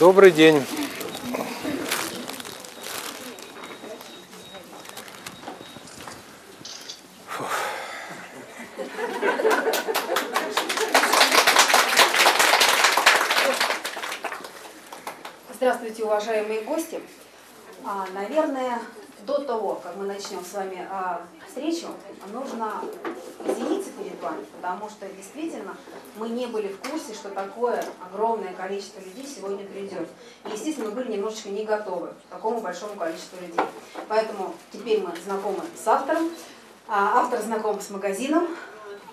Добрый день. Здравствуйте, уважаемые гости. А, наверное, до того, как мы начнем с вами а, встречу, нужно потому что действительно мы не были в курсе, что такое огромное количество людей сегодня придет. И, естественно, мы были немножечко не готовы к такому большому количеству людей. Поэтому теперь мы знакомы с автором, а, автор знаком с магазином,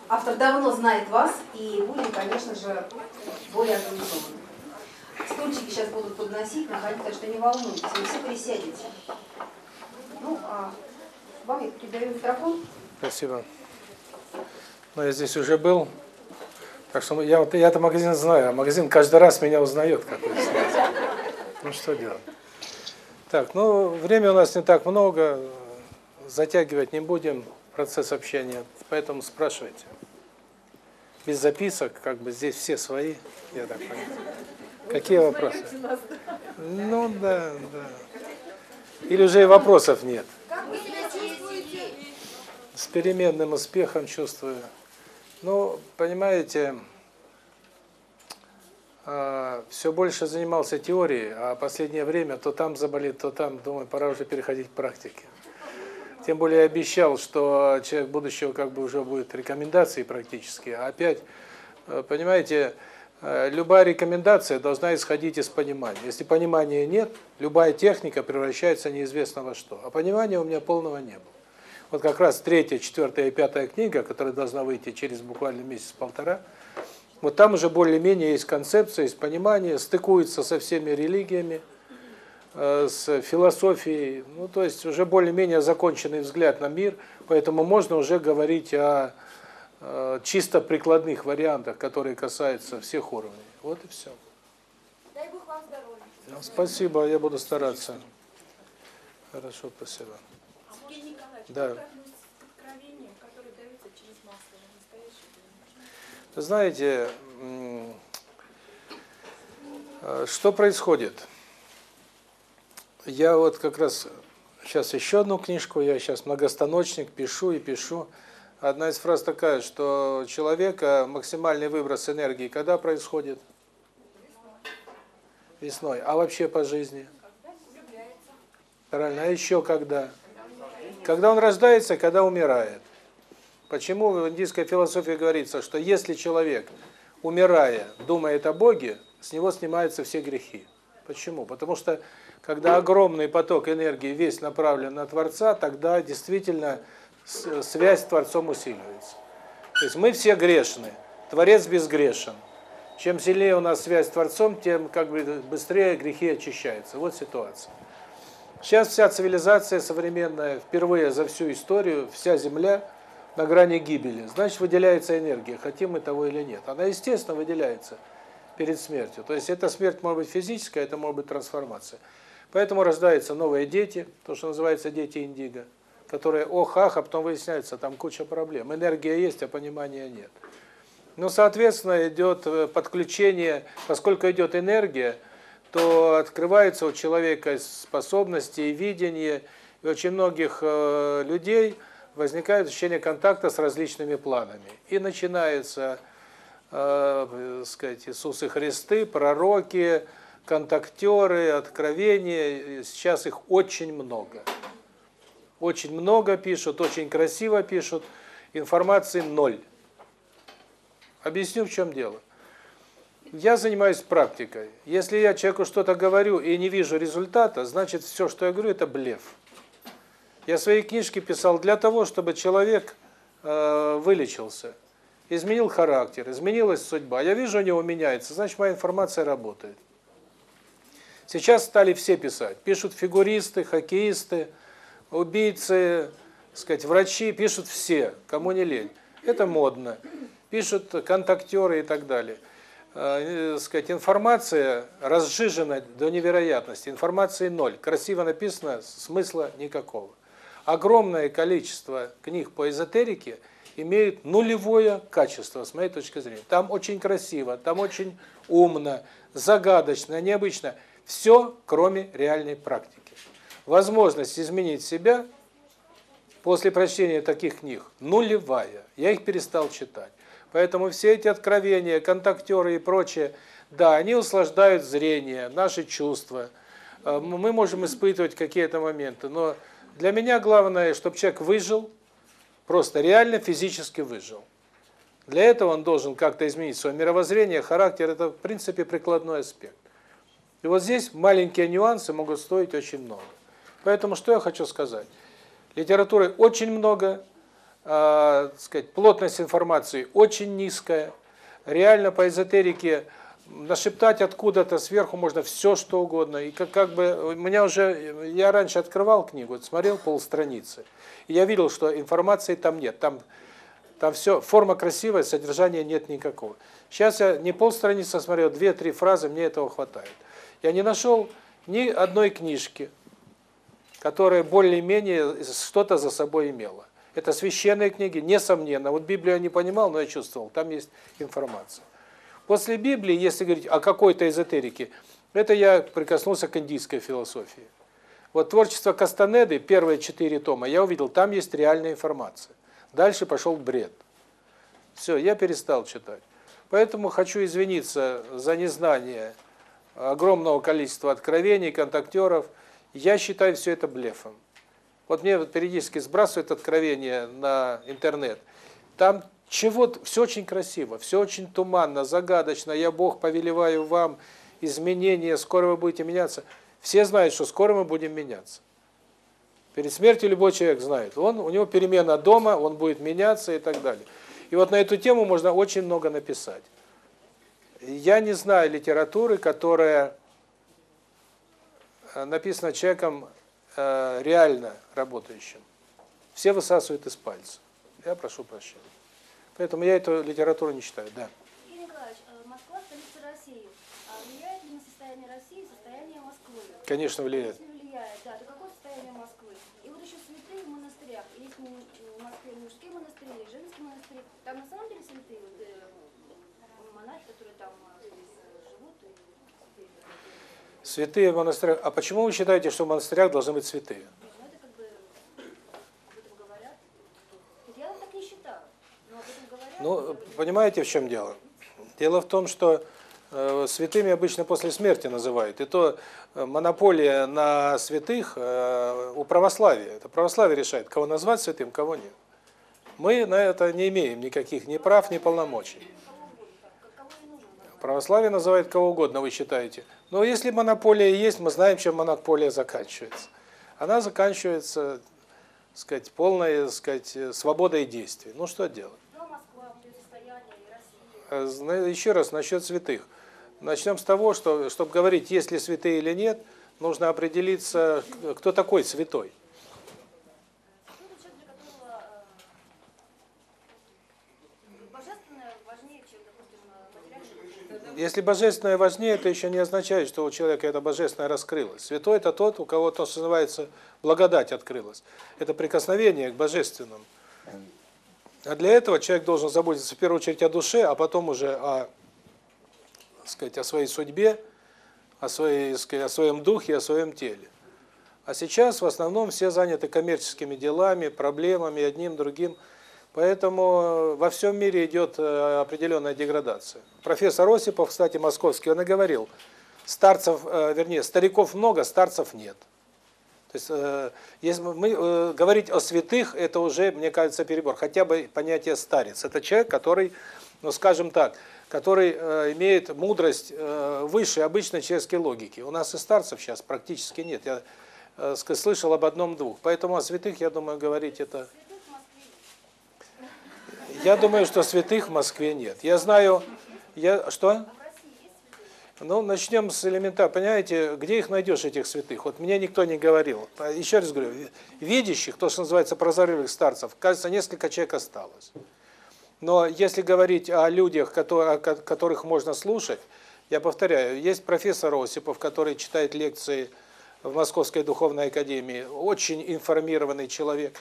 автор давно знает вас, и будем, конечно же, более организованы. Стульчики сейчас будут подносить, находить, так что не волнуйтесь, вы все присядете. Ну, а вам я передаю микрофон. Спасибо. Но я здесь уже был, так что я вот я-то магазин знаю, а магазин каждый раз меня узнает, как вы знаете. Ну что делать? Так, ну время у нас не так много, затягивать не будем процесс общения, поэтому спрашивайте. Без записок, как бы здесь все свои, я так понимаю. Какие вопросы? Ну да, да. Или уже и вопросов нет. С переменным успехом чувствую. Ну, понимаете, а, все больше занимался теорией, а последнее время то там заболит, то там, думаю, пора уже переходить к практике. Тем более обещал, что человек будущего как бы уже будет рекомендации практически, а опять, э, понимаете, Э, любая рекомендация должна исходить из понимания. Если понимания нет, любая техника превращается неизвестно во что. А понимания у меня полного не было. Вот как раз третья, четвертая и пятая книга, которая должна выйти через буквально месяц-полтора, вот там уже более-менее есть концепция, есть понимание, стыкуется со всеми религиями, э, с философией, ну то есть уже более-менее законченный взгляд на мир, поэтому можно уже говорить о Э, чисто прикладных вариантах, которые касаются всех уровней. Вот и все. Дай Бог вам здоровья. Спасибо, я буду стараться. Хорошо, спасибо. Да. Вы знаете, э, что происходит? Я вот как раз сейчас еще одну книжку, я сейчас многостаночник, пишу и пишу. Одна из фраз такая, что человека максимальный выброс энергии когда происходит? Весной. А вообще по жизни? Правильно. А еще когда? Когда он рождается, когда умирает. Почему в индийской философии говорится, что если человек, умирая, думает о Боге, с него снимаются все грехи. Почему? Потому что когда огромный поток энергии весь направлен на Творца, тогда действительно связь с Творцом усиливается. То есть мы все грешны, Творец безгрешен. Чем сильнее у нас связь с Творцом, тем как бы быстрее грехи очищаются. Вот ситуация. Сейчас вся цивилизация современная, впервые за всю историю, вся Земля на грани гибели. Значит, выделяется энергия, хотим мы того или нет. Она, естественно, выделяется перед смертью. То есть эта смерть может быть физическая, это может быть трансформация. Поэтому рождаются новые дети, то, что называется дети индиго которые ох-ах, а потом выясняется, там куча проблем. Энергия есть, а понимания нет. Ну, соответственно, идет э, подключение, поскольку идет энергия, то открывается у человека способности и видение, и очень многих э, людей возникает ощущение контакта с различными планами. И начинается, э, сказать, Иисусы Христы, пророки, контактеры, откровения, сейчас их очень много. Очень много пишут, очень красиво пишут, информации ноль. Объясню, в чем дело. Я занимаюсь практикой. Если я человеку что-то говорю и не вижу результата, значит, все, что я говорю, это блеф. Я свои книжки писал для того, чтобы человек э, вылечился, изменил характер, изменилась судьба. Я вижу, у него меняется, значит, моя информация работает. Сейчас стали все писать. Пишут фигуристы, хоккеисты, убийцы, сказать, врачи, пишут все, кому не лень. Это модно. Пишут контактеры и так далее. Э, сказать, информация разжижена до невероятности. Информации ноль. Красиво написано, смысла никакого. Огромное количество книг по эзотерике имеют нулевое качество, с моей точки зрения. Там очень красиво, там очень умно, загадочно, необычно. Все, кроме реальной практики. Возможность изменить себя после прочтения таких книг нулевая. Я их перестал читать. Поэтому все эти откровения, контактеры и прочее, да, они услаждают зрение, наши чувства. Э, мы можем испытывать какие-то моменты, но для меня главное, чтобы человек выжил, просто реально физически выжил. Для этого он должен как-то изменить свое мировоззрение, характер. Это, в принципе, прикладной аспект. И вот здесь маленькие нюансы могут стоить очень много. Поэтому что я хочу сказать? Литературы очень много, э, сказать, плотность информации очень низкая. Реально по эзотерике нашептать откуда-то сверху можно все что угодно. И как как бы у меня уже я раньше открывал книгу, смотрел полстраницы. И я видел, что информации там нет. Там там все форма красивая, содержания нет никакого. Сейчас я не полстраницы смотрел, две-три фразы, мне этого хватает. Я не нашел ни одной книжки, которая более-менее что-то за собой имела. Это священные книги, несомненно. Вот Библию я не понимал, но я чувствовал, там есть информация. После Библии, если говорить о какой-то эзотерике, это я прикоснулся к индийской философии. Вот творчество Кастанеды, первые четыре тома, я увидел, там есть реальная информация. Дальше пошел бред. Все, я перестал читать. Поэтому хочу извиниться за незнание огромного количества откровений, контактеров. Я считаю все это блефом. Вот мне периодически сбрасывают откровения на интернет. Там чего-то, все очень красиво, все очень туманно, загадочно. Я Бог повелеваю вам изменения, скоро вы будете меняться. Все знают, что скоро мы будем меняться. Перед смертью любой человек знает. Он у него перемена дома, он будет меняться и так далее. И вот на эту тему можно очень много написать. Я не знаю литературы, которая э, написана человеком реально работающим. Все высасывают из пальца. Я прошу прощения. Поэтому я эту литературу не читаю, да. Игорь Николаевич, э, Москва – столица России. А влияет ли на состояние России состояние Москвы? Конечно, влияет. Если влияет, да, то какое состояние Москвы? И вот еще святые в монастырях. Есть в Москве мужские монастыри, женские монастыри. Там на самом деле святые, вот, э, монахи, которые там э, живут. И... Святые в монастырях. А почему вы считаете, что в монастырях должны быть святые? Ну. Ну, понимаете, в чем дело? Дело в том, что э, святыми обычно после смерти называют. И то э, монополия на святых э, у православия. Это православие решает, кого назвать святым, кого нет. Мы на это не имеем никаких ни прав, ни полномочий. Православие называет кого угодно, вы считаете. Но если монополия есть, мы знаем, чем монополия заканчивается. Она заканчивается, сказать, полной, сказать, свободой действий. Ну что делать? Зна- Еще раз насчет святых. Начнем с того, что, чтобы говорить, есть ли святые или нет, нужно определиться, кто такой святой. Ну, это человек, для которого э, божественное важнее, чем, допустим, материальное. Если божественное важнее, это еще не означает, что у человека это божественное раскрылось. Святой – это тот, у кого то, что называется, благодать открылась. Это прикосновение к божественному. А для этого человек должен заботиться в первую очередь о душе, а потом уже о, сказать, о своей судьбе, о, своей, сказать, о своем духе, о своем теле. А сейчас в основном все заняты коммерческими делами, проблемами, одним, другим. Поэтому во всем мире идет э, определенная деградация. Профессор Осипов, кстати, московский, он и говорил, старцев, э, вернее, стариков много, старцев нет. То есть, э, если мы э, говорить о святых, это уже, мне кажется, перебор. Хотя бы понятие старец. Это человек, который, ну, скажем так, который э, имеет мудрость э, выше обычной человеческой логики. У нас и старцев сейчас практически нет. Я э, слышал об одном-двух. Поэтому о святых, я думаю, говорить это... Я думаю, что святых в Москве нет. Я знаю... Я Что? Ну, начнем с элемента. Понимаете, где их найдешь, этих святых? Вот мне никто не говорил. Еще раз говорю, видящих, то, что называется прозорливых старцев, кажется, несколько человек осталось. Но если говорить о людях, которых можно слушать, я повторяю, есть профессор Осипов, который читает лекции в Московской Духовной Академии, очень информированный человек,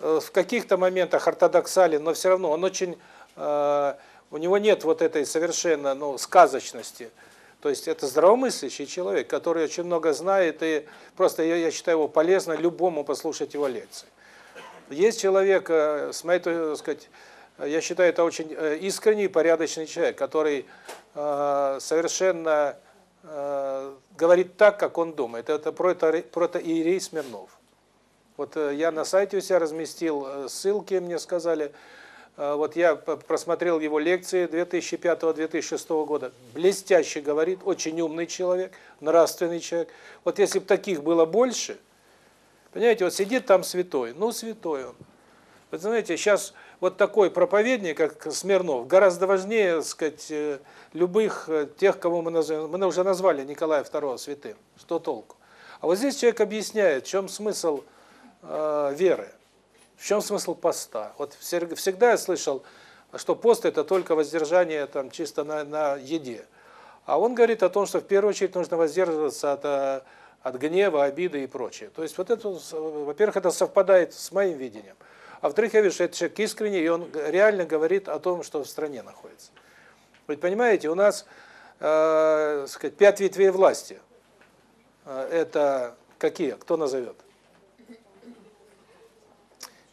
э, в каких-то моментах ортодоксален, но все равно он очень, э, у него нет вот этой совершенно ну, сказочности. То есть это здравомыслящий человек, который очень много знает, и просто я, я считаю его полезно любому послушать его лекции. Есть человек, э, с моей точки сказать, я считаю, это очень искренний, порядочный человек, который совершенно говорит так, как он думает. Это прото, протоиерей Смирнов. Вот э, я на сайте у себя разместил э, ссылки, мне сказали. Э, вот я просмотрел его лекции 2005-2006 года. Блестяще говорит, очень умный человек, нравственный человек. Вот если бы таких было больше, понимаете, вот сидит там святой, ну святой он. Вы знаете, сейчас вот такой проповедник, как Смирнов, гораздо важнее, так сказать, э, любых э, тех, кого мы называем. Мы уже назвали Николая II святым. Что толку? А вот здесь человек объясняет, в чем смысл э, веры, в чем смысл поста. Вот всегда я слышал, что пост это только воздержание там чисто на, на еде. А он говорит о том, что в первую очередь нужно воздерживаться от, э, от гнева, обиды и прочее. То есть вот это, во-первых, это совпадает с моим видением. А во-вторых, я вижу, что этот человек искренний, и он реально говорит о том, что в стране находится. Вы понимаете, у нас, э, сказать, пять ветвей власти. Э, это какие? Кто назовет?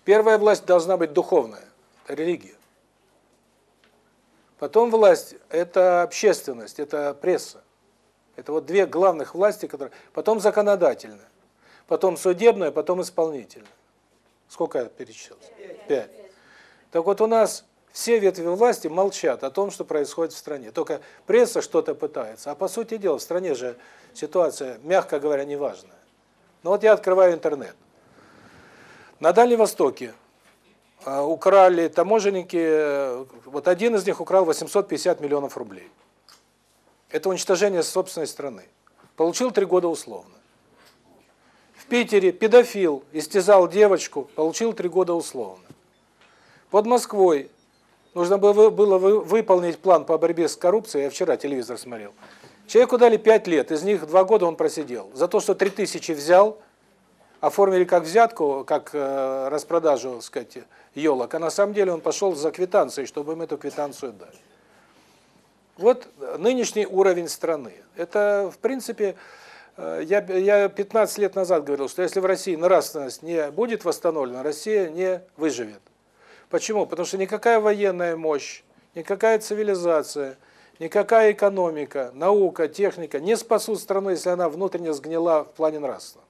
Первая власть должна быть духовная, религия. Потом власть – это общественность, это пресса. Это вот две главных власти, которые... Потом законодательная, потом судебная, потом исполнительная. Сколько я перечислил? Пять. Так вот у нас все ветви власти молчат о том, что происходит в стране. Только пресса что-то пытается. А по сути дела, в стране же ситуация, мягко говоря, неважная. Но вот я открываю интернет. На Дальнем Востоке а, украли таможенники, вот один из них украл 850 миллионов рублей. Это уничтожение собственной страны. Получил три года условно. Питере педофил истязал девочку, получил три года условно. Под Москвой нужно было выполнить план по борьбе с коррупцией, я вчера телевизор смотрел. Человеку дали пять лет, из них два года он просидел. За то, что три тысячи взял, оформили как взятку, как э, распродажу, так сказать, елок, а на самом деле он пошел за квитанцией, чтобы им эту квитанцию дать. Вот нынешний уровень страны. Это, в принципе, я, я 15 лет назад говорил, что если в России нравственность не будет восстановлена, Россия не выживет. Почему? Потому что никакая военная мощь, никакая цивилизация, никакая экономика, наука, техника не спасут страну, если она внутренне сгнила в плане нравственного.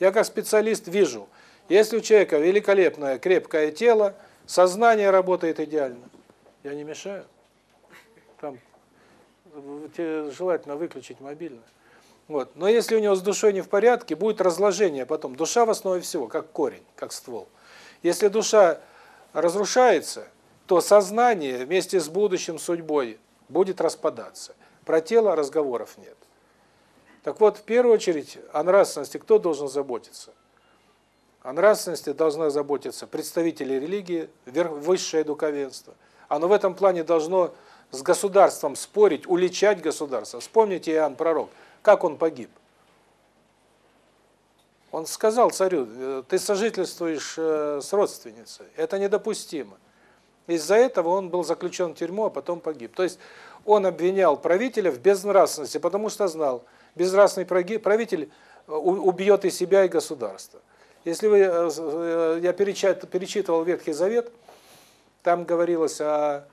Я как специалист вижу, если у человека великолепное, крепкое тело, сознание работает идеально, я не мешаю. Там желательно выключить мобильное. Вот. Но если у него с душой не в порядке, будет разложение потом. Душа в основе всего, как корень, как ствол. Если душа разрушается, то сознание вместе с будущим судьбой будет распадаться. Про тело разговоров нет. Так вот, в первую очередь, о нравственности кто должен заботиться? О нравственности должна заботиться представители религии, высшее духовенство. Оно в этом плане должно с государством спорить, уличать государство. Вспомните Иоанн Пророк – как он погиб? Он сказал царю, «Э, ты сожительствуешь э, с родственницей, это недопустимо. Из-за этого он был заключен в тюрьму, а потом погиб. То есть он обвинял правителя в безнравственности, потому что знал, безнравственный правитель э, убьет и себя, и государство. Если вы, я перечитывал Ветхий Завет, там говорилось о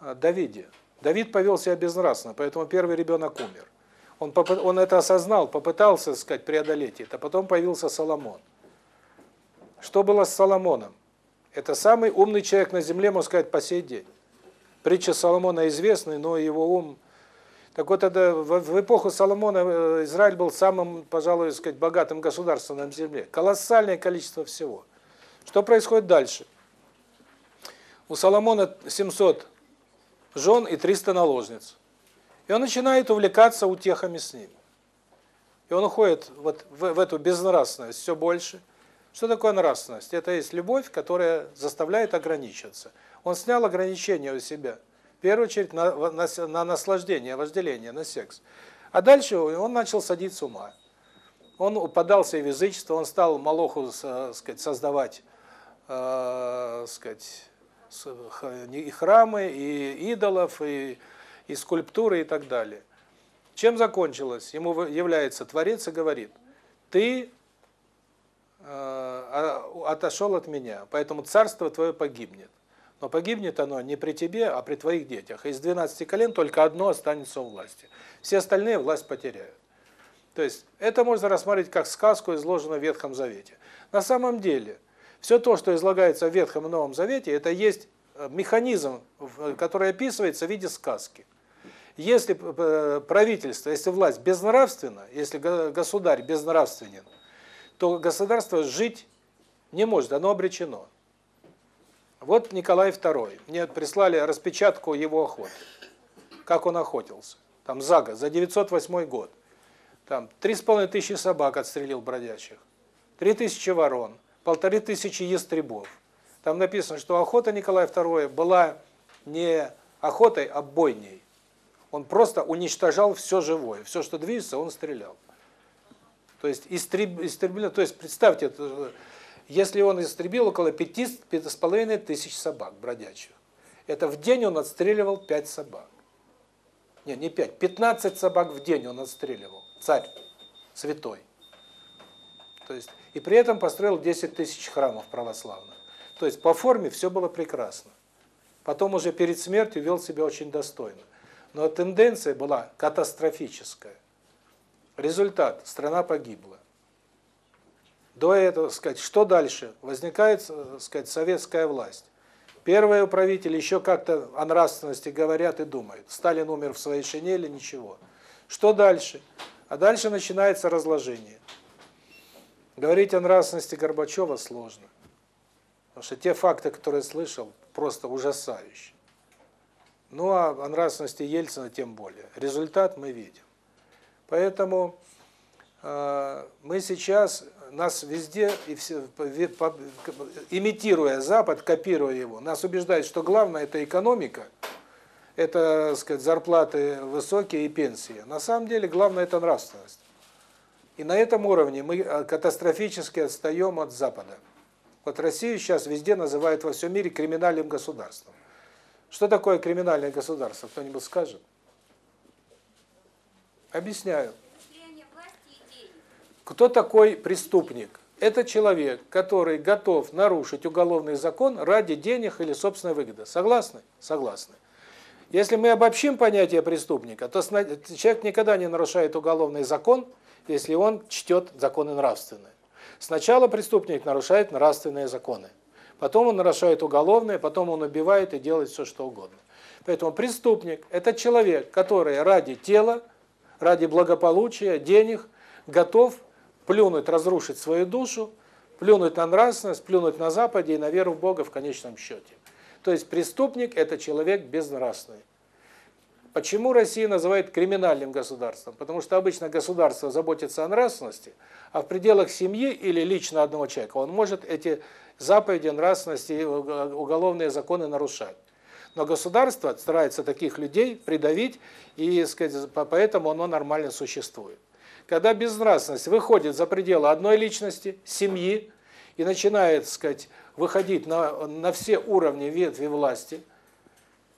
Давиде. Давид повел себя безнравственно, поэтому первый ребенок умер. Он, он это осознал, попытался, сказать, преодолеть это. Потом появился Соломон. Что было с Соломоном? Это самый умный человек на земле, можно сказать, по сей день. Притча Соломона известная, но его ум... Так вот, это в эпоху Соломона э, Израиль был самым, пожалуй, сказать, богатым государством на земле. Колоссальное количество всего. Что происходит дальше? У Соломона 700 жен и 300 наложниц. И он начинает увлекаться утехами с ними. И он уходит вот в, в эту безнравственность все больше. Что такое нравственность? Это есть любовь, которая заставляет ограничиться. Он снял ограничения у себя. В первую очередь на, на, на наслаждение, вожделение, на секс. А дальше он начал садить с ума. Он упадался в язычество, он стал Молоху, э, сказать, создавать, э, сказать, и храмы, и идолов, и, и скульптуры, и так далее. Чем закончилось? Ему является Творец и говорит, ты э, отошел от меня, поэтому царство твое погибнет. Но погибнет оно не при тебе, а при твоих детях. Из 12 колен только одно останется у власти. Все остальные власть потеряют. То есть это можно рассмотреть как сказку, изложенную в Ветхом Завете. На самом деле, все то, что излагается в Ветхом и Новом Завете, это есть э, механизм, который описывается в виде сказки. Если правительство, если власть безнравственна, если государь безнравственен, то государство жить не может, оно обречено. Вот Николай II. Мне прислали распечатку его охоты. Как он охотился. Там за год, за 908 год. Там три с половиной тысячи собак отстрелил бродячих, три тысячи ворон, полторы тысячи ястребов. Там написано, что охота Николая II была не охотой, а бойней. Он просто уничтожал все живое, все, что движется, он стрелял. То есть истреб, истреблено, то есть представьте, если он истребил около пяти с половиной тысяч собак бродячих, это в день он отстреливал пять собак. Не, не пять, пятнадцать собак в день он отстреливал царь святой. То есть и при этом построил 10 тысяч храмов православных. То есть по форме все было прекрасно. Потом уже перед смертью вел себя очень достойно. Но тенденция была катастрофическая. Результат – страна погибла. До этого, сказать, что дальше? Возникает, сказать, советская власть. Первые правители еще как-то о нравственности говорят и думают. Сталин умер в своей шинели, ничего. Что дальше? А дальше начинается разложение. Говорить о нравственности Горбачева сложно. Потому что те факты, которые слышал, просто ужасающие. Ну а о нравственности Ельцина тем более. Результат мы видим. Поэтому э, мы сейчас, нас везде, и все, имитируя Запад, копируя его, нас убеждают, что главное – это экономика – это, так сказать, зарплаты высокие и пенсии. На самом деле главное это нравственность. И на этом уровне мы э, катастрофически отстаем от Запада. Вот Россию сейчас везде называют во всем мире криминальным государством. Что такое криминальное государство? Кто-нибудь скажет? Объясняю. Кто такой преступник? Это человек, который готов нарушить уголовный закон ради денег или собственной выгоды. Согласны? Согласны. Если мы обобщим понятие преступника, то человек никогда не нарушает уголовный закон, если он чтет законы нравственные. Сначала преступник нарушает нравственные законы. Потом он нарушает уголовные, потом он убивает и делает все, что угодно. Поэтому преступник – это человек, который ради тела, ради благополучия, денег готов плюнуть, разрушить свою душу, плюнуть на нравственность, плюнуть на Западе и на веру в Бога в конечном счете. То есть преступник – это человек безнравственный. Почему Россия называет криминальным государством? Потому что обычно государство заботится о нравственности, а в пределах семьи или лично одного человека он может эти заповеди нравственности и уголовные законы нарушать. Но государство старается таких людей придавить, и сказать, поэтому оно нормально существует. Когда безнравственность выходит за пределы одной личности, семьи, и начинает, сказать, выходить на, на все уровни ветви власти,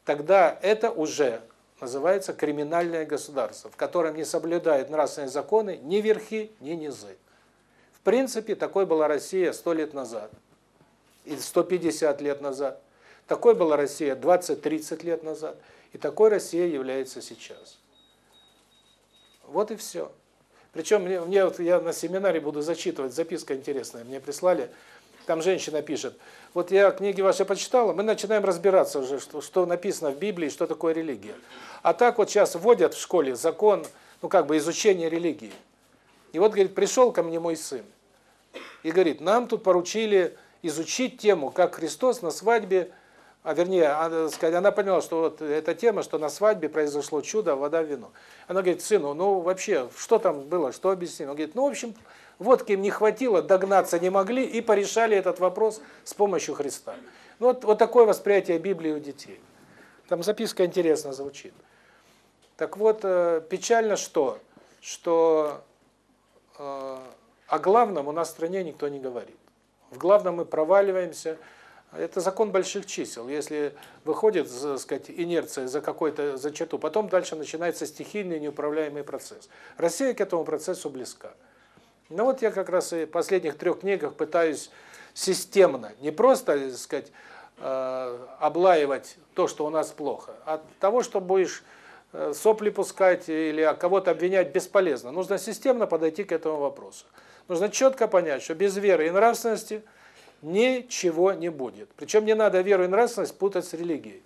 тогда это уже называется криминальное государство, в котором не соблюдают нравственные законы ни верхи, ни низы. В принципе, такой была Россия 100 лет назад, и 150 лет назад. Такой была Россия 20-30 лет назад, и такой Россия является сейчас. Вот и все. Причем мне, мне вот я на семинаре буду зачитывать, записка интересная, мне прислали, там женщина пишет, вот я книги ваши почитала, мы начинаем разбираться уже, что, что написано в Библии, что такое религия. А так вот сейчас вводят в школе закон, ну как бы изучение религии. И вот, говорит, пришел ко мне мой сын и говорит, нам тут поручили изучить тему, как Христос на свадьбе, а вернее, она, она поняла, что вот эта тема, что на свадьбе произошло чудо, вода, вино. Она говорит, сыну, ну вообще, что там было, что объяснить? Он говорит, ну в общем, Водки им не хватило, догнаться не могли и порешали этот вопрос с помощью Христа. Ну, вот, вот такое восприятие Библии у детей. Там записка интересно звучит. Так вот, э, печально что? Что э, о главном у нас в стране никто не говорит. В главном мы проваливаемся. Это закон больших чисел. Если выходит, так сказать, инерция за какой-то за черту, потом дальше начинается стихийный неуправляемый процесс. Россия к этому процессу близка. Ну вот я как раз и в последних трех книгах пытаюсь системно, не просто, так сказать, э, облаивать то, что у нас плохо, а того, что будешь э, сопли пускать или кого-то обвинять бесполезно. Нужно системно подойти к этому вопросу. Нужно четко понять, что без веры и нравственности ничего не будет. Причем не надо веру и нравственность путать с религией.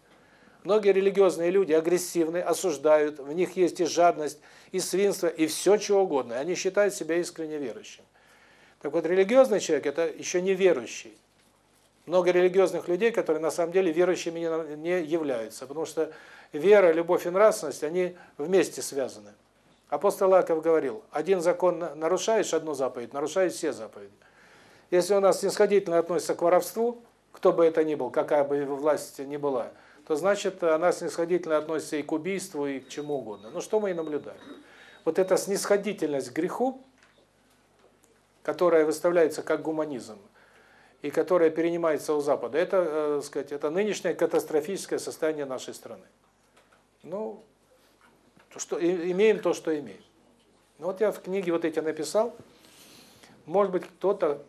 Многие религиозные люди агрессивны, осуждают, в них есть и жадность, и свинство, и все чего угодно. Они считают себя искренне верующим. Так вот, религиозный человек – это еще не верующий. Много религиозных людей, которые на самом деле верующими не являются, потому что вера, любовь и нравственность, они вместе связаны. Апостол Аков говорил, один закон нарушаешь, одну заповедь, нарушаешь все заповеди. Если у нас снисходительно относится к воровству, кто бы это ни был, какая бы власть ни была, то значит, она снисходительно относится и к убийству, и к чему угодно. Ну что мы и наблюдаем. Вот эта снисходительность к греху, которая выставляется как гуманизм, и которая перенимается у Запада, это, э, сказать, это нынешнее катастрофическое состояние нашей страны. Ну, что имеем то, что имеем. Ну вот я в книге вот эти написал. Может быть, кто-то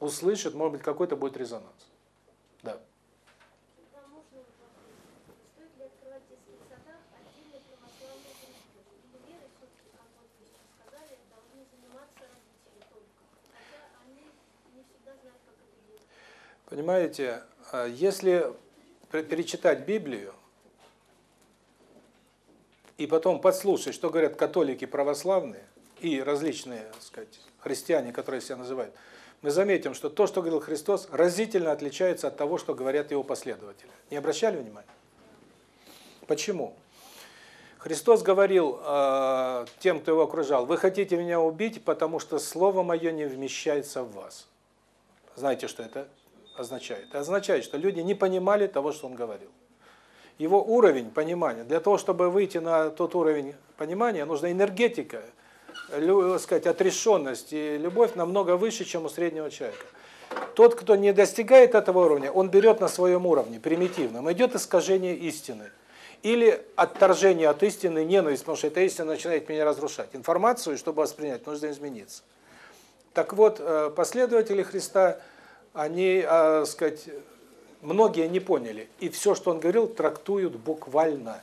услышит, может быть, какой-то будет резонанс. Да. Понимаете, а если перечитать Библию, и потом подслушать, что говорят католики православные и различные, так сказать, христиане, которые себя называют, мы заметим, что то, что говорил Христос, разительно отличается от того, что говорят его последователи. Не обращали внимания? Почему? Христос говорил э, тем, кто его окружал, вы хотите меня убить, потому что слово мое не вмещается в вас. Знаете, что это означает? Это означает, что люди не понимали того, что он говорил его уровень понимания. Для того, чтобы выйти на тот уровень понимания, нужна энергетика, сказать, отрешенность и любовь намного выше, чем у среднего человека. Тот, кто не достигает этого уровня, он берет на своем уровне, примитивном, идет искажение истины. Или отторжение от истины, ненависть, потому что эта истина начинает меня разрушать. Информацию, чтобы воспринять, нужно измениться. Так вот, э, последователи Христа, они, э, сказать, многие не поняли. И все, что он говорил, трактуют буквально.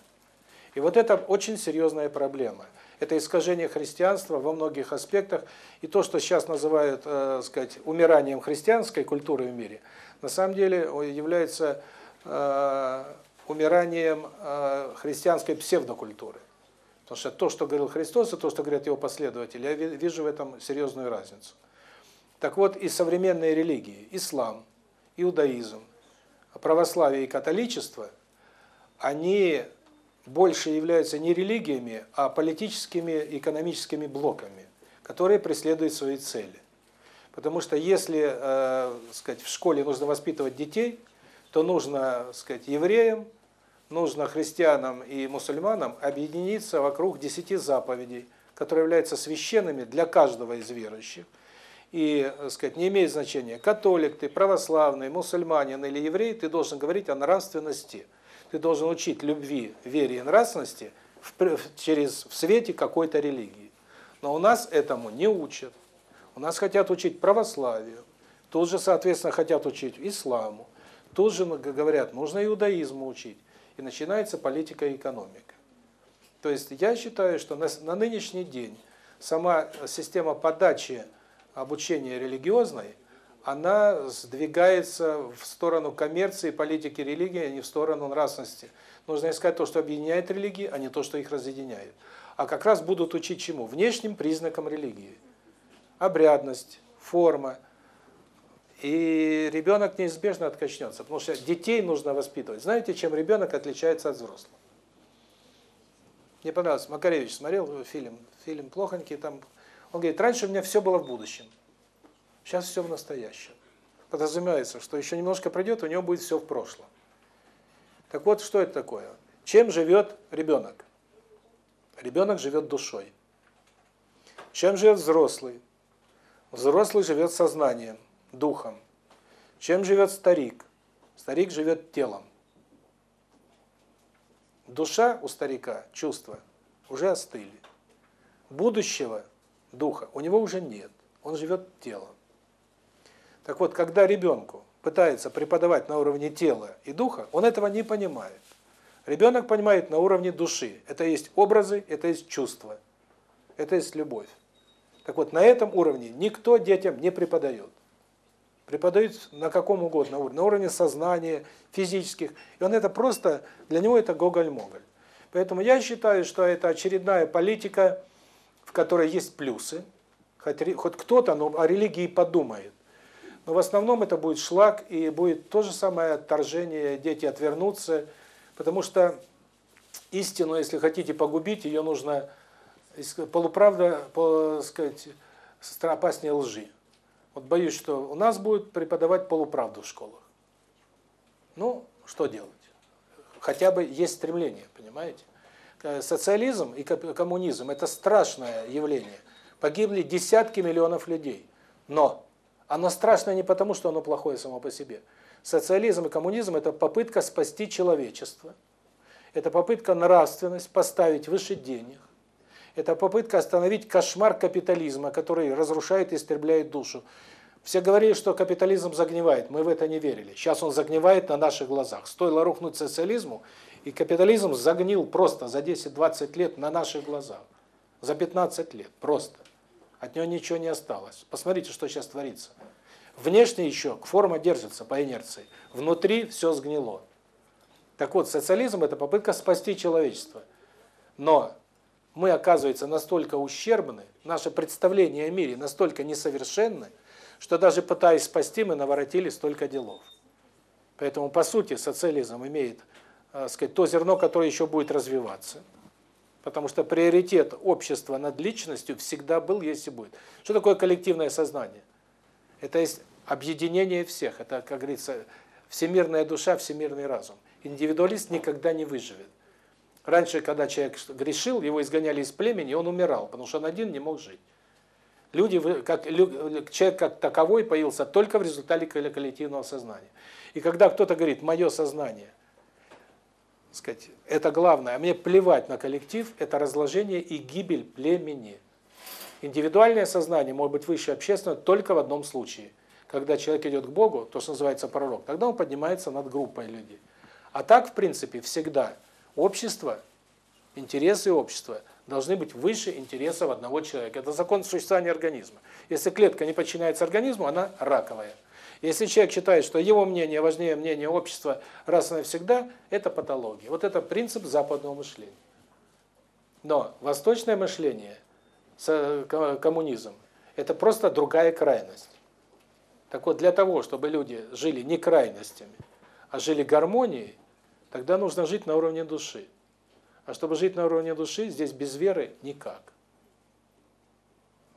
И вот это очень серьезная проблема. Это искажение христианства во многих аспектах. И то, что сейчас называют, э, сказать, умиранием христианской культуры в мире, на самом деле является э, умиранием э, христианской псевдокультуры. Потому что то, что говорил Христос, и то, что говорят его последователи, я вижу в этом серьезную разницу. Так вот, и современные религии, ислам, иудаизм, православие и католичество, они больше являются не религиями, а политическими, экономическими блоками, которые преследуют свои цели. Потому что если, э, сказать, в школе нужно воспитывать детей, то нужно, сказать, евреям, нужно христианам и мусульманам объединиться вокруг десяти заповедей, которые являются священными для каждого из верующих – и, так сказать, не имеет значения, католик ты, православный, мусульманин или еврей, ты должен говорить о нравственности. Ты должен учить любви, вере и нравственности в, через в свете какой-то религии. Но у нас этому не учат. У нас хотят учить православию, тут же, соответственно, хотят учить исламу, тут же говорят, нужно иудаизму учить. И начинается политика и экономика. То есть я считаю, что на, на нынешний день сама система подачи обучения религиозной, она сдвигается в сторону коммерции, политики религии, а не в сторону нравственности. Нужно искать то, что объединяет религии, а не то, что их разъединяет. А как раз будут учить чему? Внешним признакам религии. Обрядность, форма. И ребенок неизбежно откачнется, потому что детей нужно воспитывать. Знаете, чем ребенок отличается от взрослых? Мне понравилось, Макаревич смотрел фильм, фильм плохонький, там он говорит, раньше у меня все было в будущем, сейчас все в настоящем. Подразумевается, что еще немножко пройдет, у него будет все в прошлом. Так вот, что это такое? Чем живет ребенок? Ребенок живет душой. Чем живет взрослый? Взрослый живет сознанием, духом. Чем живет старик? Старик живет телом. Душа у старика, чувства, уже остыли. Будущего духа у него уже нет. Он живет телом. Так вот, когда ребенку пытается преподавать на уровне тела и духа, он этого не понимает. Ребенок понимает на уровне души. Это есть образы, это есть чувства. Это есть любовь. Так вот, на этом уровне никто детям не преподает. Преподают на каком угодно уровне, на уровне сознания, физических. И он это просто, для него это гоголь-моголь. Поэтому я считаю, что это очередная политика, которой есть плюсы. Хоть, хоть кто-то но о религии подумает. Но в основном это будет шлак, и будет то же самое отторжение, дети отвернутся, потому что истину, если хотите погубить, ее нужно полуправда, по, сказать, опаснее лжи. Вот боюсь, что у нас будут преподавать полуправду в школах. Ну, что делать? Хотя бы есть стремление, понимаете? Социализм и коммунизм – это страшное явление. Погибли десятки миллионов людей. Но оно страшное не потому, что оно плохое само по себе. Социализм и коммунизм – это попытка спасти человечество. Это попытка нравственность поставить выше денег. Это попытка остановить кошмар капитализма, который разрушает и истребляет душу. Все говорили, что капитализм загнивает, мы в это не верили. Сейчас он загнивает на наших глазах. Стоило рухнуть социализму, и капитализм загнил просто за 10-20 лет на наших глазах. За 15 лет, просто. От него ничего не осталось. Посмотрите, что сейчас творится. Внешне еще форма держится по инерции, внутри все сгнило. Так вот, социализм – это попытка спасти человечество. Но мы, оказывается, настолько ущербны, наше представление о мире настолько несовершенны, что даже пытаясь спасти, мы наворотили столько делов. Поэтому, по сути, социализм имеет, сказать, то зерно, которое еще будет развиваться. Потому что приоритет общества над личностью всегда был, есть и будет. Что такое коллективное сознание? Это есть объединение всех. Это, как говорится, всемирная душа, всемирный разум. Индивидуалист никогда не выживет. Раньше, когда человек грешил, его изгоняли из племени, он умирал, потому что он один не мог жить. Люди, как человек как таковой появился только в результате коллективного сознания. И когда кто-то говорит, мое сознание, сказать, это главное, а мне плевать на коллектив, это разложение и гибель племени. Индивидуальное сознание может быть выше общественного только в одном случае. Когда человек идет к Богу, то, что называется пророк, тогда он поднимается над группой людей. А так, в принципе, всегда общество, интересы общества должны быть выше интересов одного человека. Это закон существования организма. Если клетка не подчиняется организму, она раковая. Если человек считает, что его мнение важнее мнения общества раз и навсегда, это патология. Вот это принцип западного мышления. Но восточное мышление, коммунизм, это просто другая крайность. Так вот, для того, чтобы люди жили не крайностями, а жили гармонией, тогда нужно жить на уровне души. А чтобы жить на уровне души, здесь без веры никак.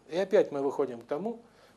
И опять мы выходим к тому,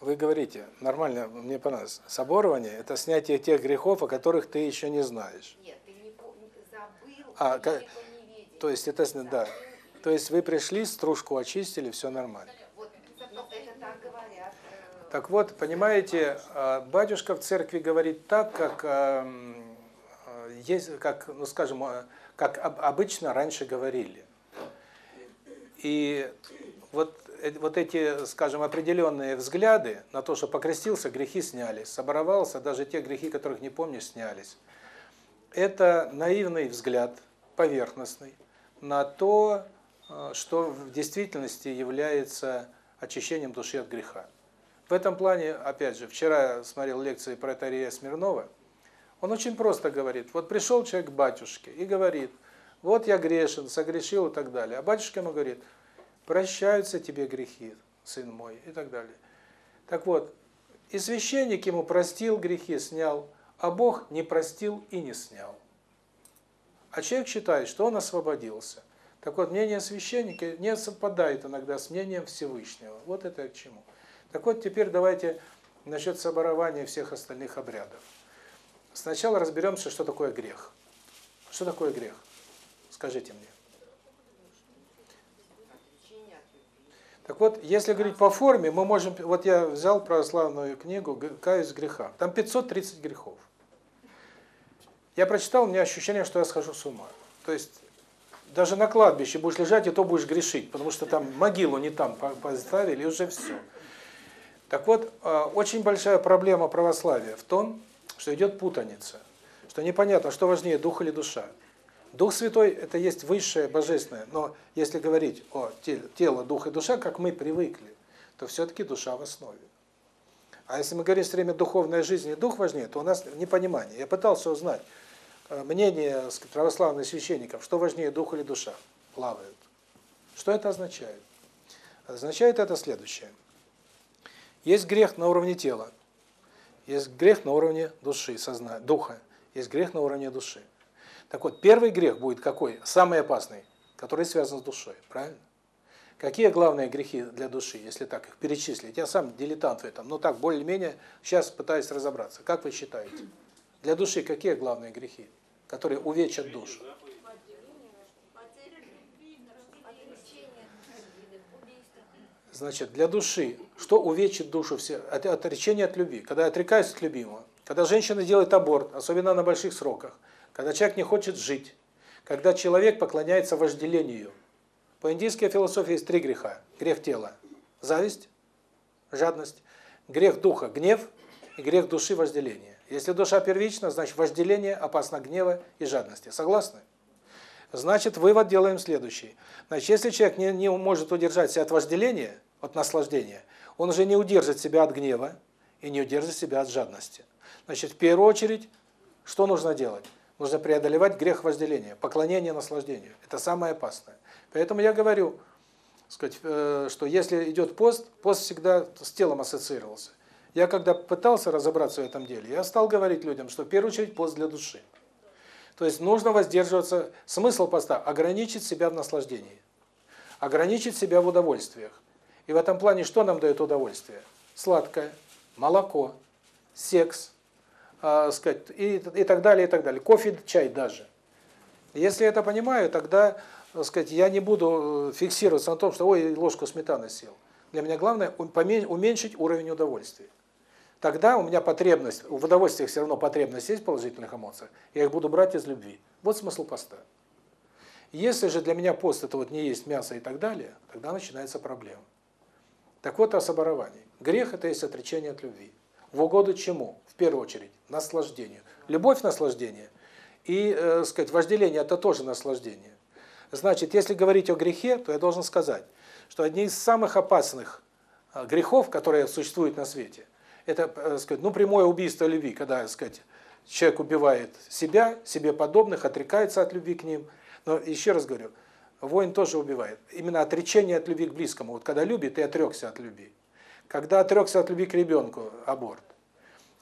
Вы говорите, нормально, мне понравилось. Соборование – это снятие тех грехов, о которых ты еще не знаешь. Нет, ты не забыл, а, как, то есть это, да. То есть вы пришли, стружку очистили, все нормально. Вот, ну, так говорят. Э, так вот, понимаете, а, батюшка в церкви говорит так, как э, есть, как, ну скажем, э, как обычно раньше говорили. И вот Э, вот эти, скажем, определенные взгляды на то, что покрестился, грехи снялись, соборовался, даже те грехи, которых не помнишь, снялись. Это наивный взгляд, поверхностный, на то, э, что в действительности является очищением души от греха. В этом плане, опять же, вчера смотрел лекции про Тария Смирнова, он очень просто говорит, вот пришел человек к батюшке и говорит, вот я грешен, согрешил и так далее. А батюшка ему говорит, прощаются тебе грехи, сын мой, и так далее. Так вот, и священник ему простил грехи, снял, а Бог не простил и не снял. А человек считает, что он освободился. Так вот, мнение священника не совпадает иногда с мнением Всевышнего. Вот это к чему. Так вот, теперь давайте насчет соборования всех остальных обрядов. Сначала разберемся, что такое грех. Что такое грех? Скажите мне. Так вот, если говорить по форме, мы можем... Вот я взял православную книгу «Каюсь в грехах». Там 530 грехов. Я прочитал, у меня ощущение, что я схожу с ума. То есть, даже на кладбище будешь лежать, и то будешь грешить, потому что там могилу не там поставили, и уже все. Так вот, а, очень большая проблема православия в том, что идет путаница, что непонятно, что важнее, дух или душа. Дух Святой – это есть высшее, божественное, но если говорить о теле, тело, дух и душа, как мы привыкли, то все-таки душа в основе. А если мы говорим все время духовная жизнь и дух важнее, то у нас непонимание. Я пытался узнать э, мнение православных священников, что важнее, дух или душа, плавают. Что это означает? Означает это следующее. Есть грех на уровне тела, есть грех на уровне души, сознания, духа, есть грех на уровне души. Так вот, первый грех будет какой? Самый опасный, который связан с душой, правильно? Какие главные грехи для души, если так их перечислить? Я сам дилетант в этом, но так, более-менее, сейчас пытаюсь разобраться. Как вы считаете? Для души какие главные грехи, которые увечат душу? Значит, для души, что увечит душу все? От, отречение от любви. Когда отрекаюсь от любимого, когда женщина делает аборт, особенно на больших сроках, когда человек не хочет жить, когда человек поклоняется вожделению. По индийской философии есть три греха. Грех тела – зависть, жадность, грех духа – гнев и грех души – вожделение. Если душа первична, значит вожделение опасно гнева и жадности. Согласны? Значит, вывод делаем следующий. Значит, если человек не, не может удержать себя от вожделения, от наслаждения, он уже не удержит себя от гнева и не удержит себя от жадности. Значит, в первую очередь, что нужно делать? Нужно преодолевать грех вожделения, поклонение наслаждению. Это самое опасное. Поэтому я говорю, сказать, э, что если идет пост, пост всегда с телом ассоциировался. Я когда пытался разобраться в этом деле, я стал говорить людям, что в первую очередь пост для души. То есть нужно воздерживаться, смысл поста – ограничить себя в наслаждении, ограничить себя в удовольствиях. И в этом плане что нам дает удовольствие? Сладкое, молоко, секс, э, сказать, и, и так далее, и так далее. Кофе, чай даже. Если я это понимаю, тогда сказать, я не буду фиксироваться на том, что ой, ложку сметаны съел. Для меня главное уменьшить уровень удовольствия. Тогда у меня потребность, в удовольствиях все равно потребность есть в положительных эмоциях, я их буду брать из любви. Вот смысл поста. Если же для меня пост это вот не есть мясо и так далее, тогда начинается проблема. Так вот о соборовании. Грех это есть отречение от любви. В угоду чему? В первую очередь наслаждению. Любовь наслаждение и, э, сказать, вожделение это тоже наслаждение. Значит, если говорить о грехе, то я должен сказать, что одни из самых опасных э, грехов, которые существуют на свете, это, э, сказать, ну прямое убийство любви, когда, сказать, человек убивает себя, себе подобных, отрекается от любви к ним. Но еще раз говорю, воин тоже убивает. Именно отречение от любви к близкому. Вот когда любит, и отрекся от любви. Когда отрекся от любви к ребенку, аборт.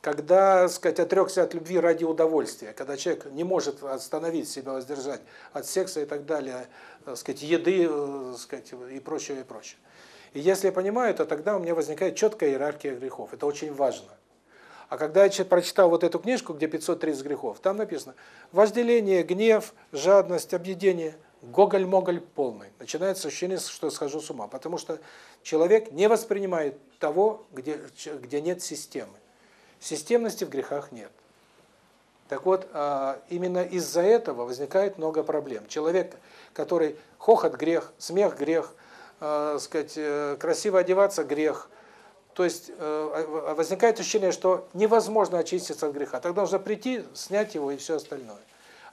Когда, сказать, отрекся от любви ради удовольствия, когда человек не может остановить себя, воздержать от секса и так далее, сказать, еды, сказать, и прочее, и прочее. И если я понимаю это, тогда у меня возникает четкая иерархия грехов. Это очень важно. А когда я прочитал вот эту книжку, где 530 грехов, там написано «Возделение, гнев, жадность, объедение, гоголь-моголь полный». Начинается ощущение, что схожу с ума, потому что человек не воспринимает того, где, где нет системы. Системности в грехах нет. Так вот, а, именно из-за этого возникает много проблем. Человек, который хохот – грех, смех – грех – э, сказать, э, красиво одеваться грех. То есть э, возникает ощущение, что невозможно очиститься от греха. Тогда нужно прийти, снять его и все остальное.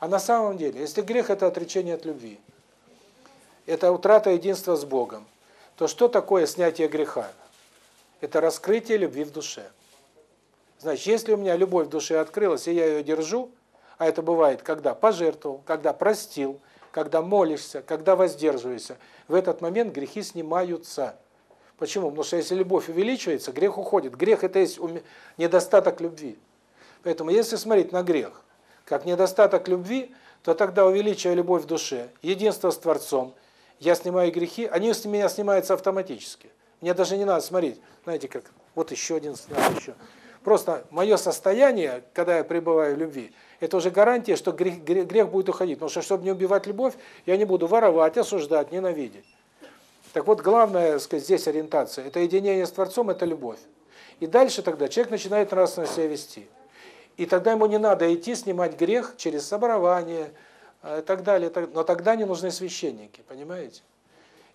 А на самом деле, если грех это отречение от любви, это утрата единства с Богом, то что такое снятие греха? Это раскрытие любви в душе. Значит, если у меня любовь в душе открылась, и я ее держу, а это бывает, когда пожертвовал, когда простил, когда молишься, когда воздерживаешься, в этот момент грехи снимаются. Почему? Потому что если любовь увеличивается, грех уходит. Грех – это есть недостаток любви. Поэтому если смотреть на грех как недостаток любви, то тогда, увеличивая любовь в душе, единство с Творцом, я снимаю грехи, они с меня снимаются автоматически. Мне даже не надо смотреть, знаете, как вот еще один снял, еще. Просто мое состояние, когда я пребываю в любви, это уже гарантия, что грех, грех, грех будет уходить. Потому что, чтобы не убивать любовь, я не буду воровать, осуждать, ненавидеть. Так вот, главное, сказать, здесь ориентация – это единение с Творцом, это любовь. И дальше тогда человек начинает нравственно себя вести. И тогда ему не надо идти снимать грех через соборование э, и так далее. Но тогда не нужны священники, понимаете?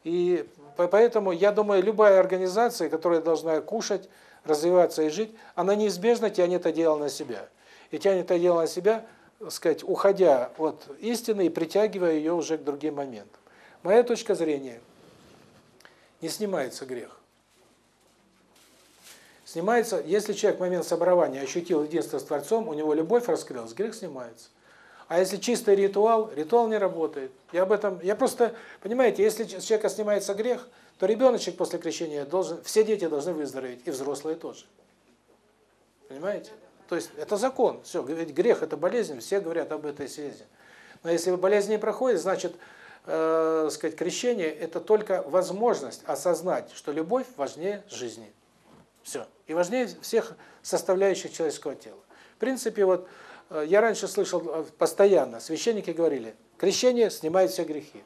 И поэтому, я думаю, любая организация, которая должна кушать, развиваться и жить, она неизбежно тянет это дело на себя. И тянет это дело на себя, сказать, уходя от истины и притягивая ее уже к другим моментам. Моя точка зрения – не снимается грех. Снимается, если человек в момент соборования ощутил единство с Творцом, у него любовь раскрылась, грех снимается. А если чистый ритуал, ритуал не работает. Я об этом, я просто, понимаете, если с человека снимается грех, то ребеночек после крещения должен, все дети должны выздороветь, и взрослые тоже. Понимаете? То есть это закон. Все, ведь грех это болезнь, все говорят об этой связи. Но если болезнь не проходит, значит, э, сказать, крещение это только возможность осознать, что любовь важнее жизни. Все. И важнее всех составляющих человеческого тела. В принципе, вот э, я раньше слышал э, постоянно, священники говорили, крещение снимает все грехи.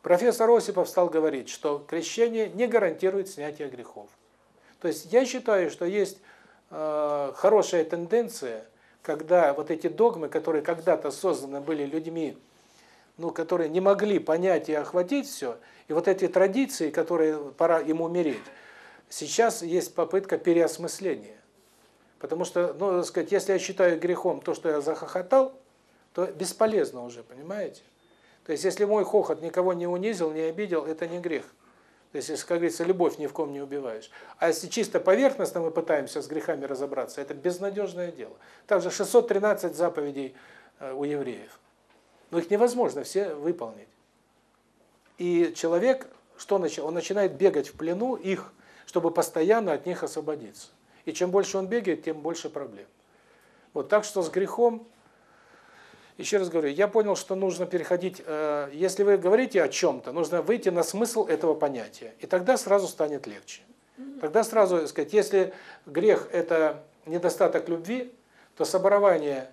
Профессор Осипов стал говорить, что крещение не гарантирует снятие грехов. То есть я считаю, что есть э, хорошая тенденция, когда вот эти догмы, которые когда-то созданы были людьми, ну, которые не могли понять и охватить все, и вот эти традиции, которые пора им умереть, Сейчас есть попытка переосмысления. Потому что, ну, так сказать, если я считаю грехом то, что я захохотал, то бесполезно уже, понимаете? То есть, если мой хохот никого не унизил, не обидел, это не грех. То есть, как говорится, любовь ни в ком не убиваешь. А если чисто поверхностно мы пытаемся с грехами разобраться, это безнадежное дело. Также 613 заповедей э, у евреев. Но их невозможно все выполнить. И человек, что начинает? Он начинает бегать в плену их, чтобы постоянно от них освободиться. И чем больше он бегает, тем больше проблем. Вот так что с грехом, еще раз говорю, я понял, что нужно переходить, э, если вы говорите о чем-то, нужно выйти на смысл этого понятия, и тогда сразу станет легче. Тогда сразу, сказать, если грех – это недостаток любви, то соборование,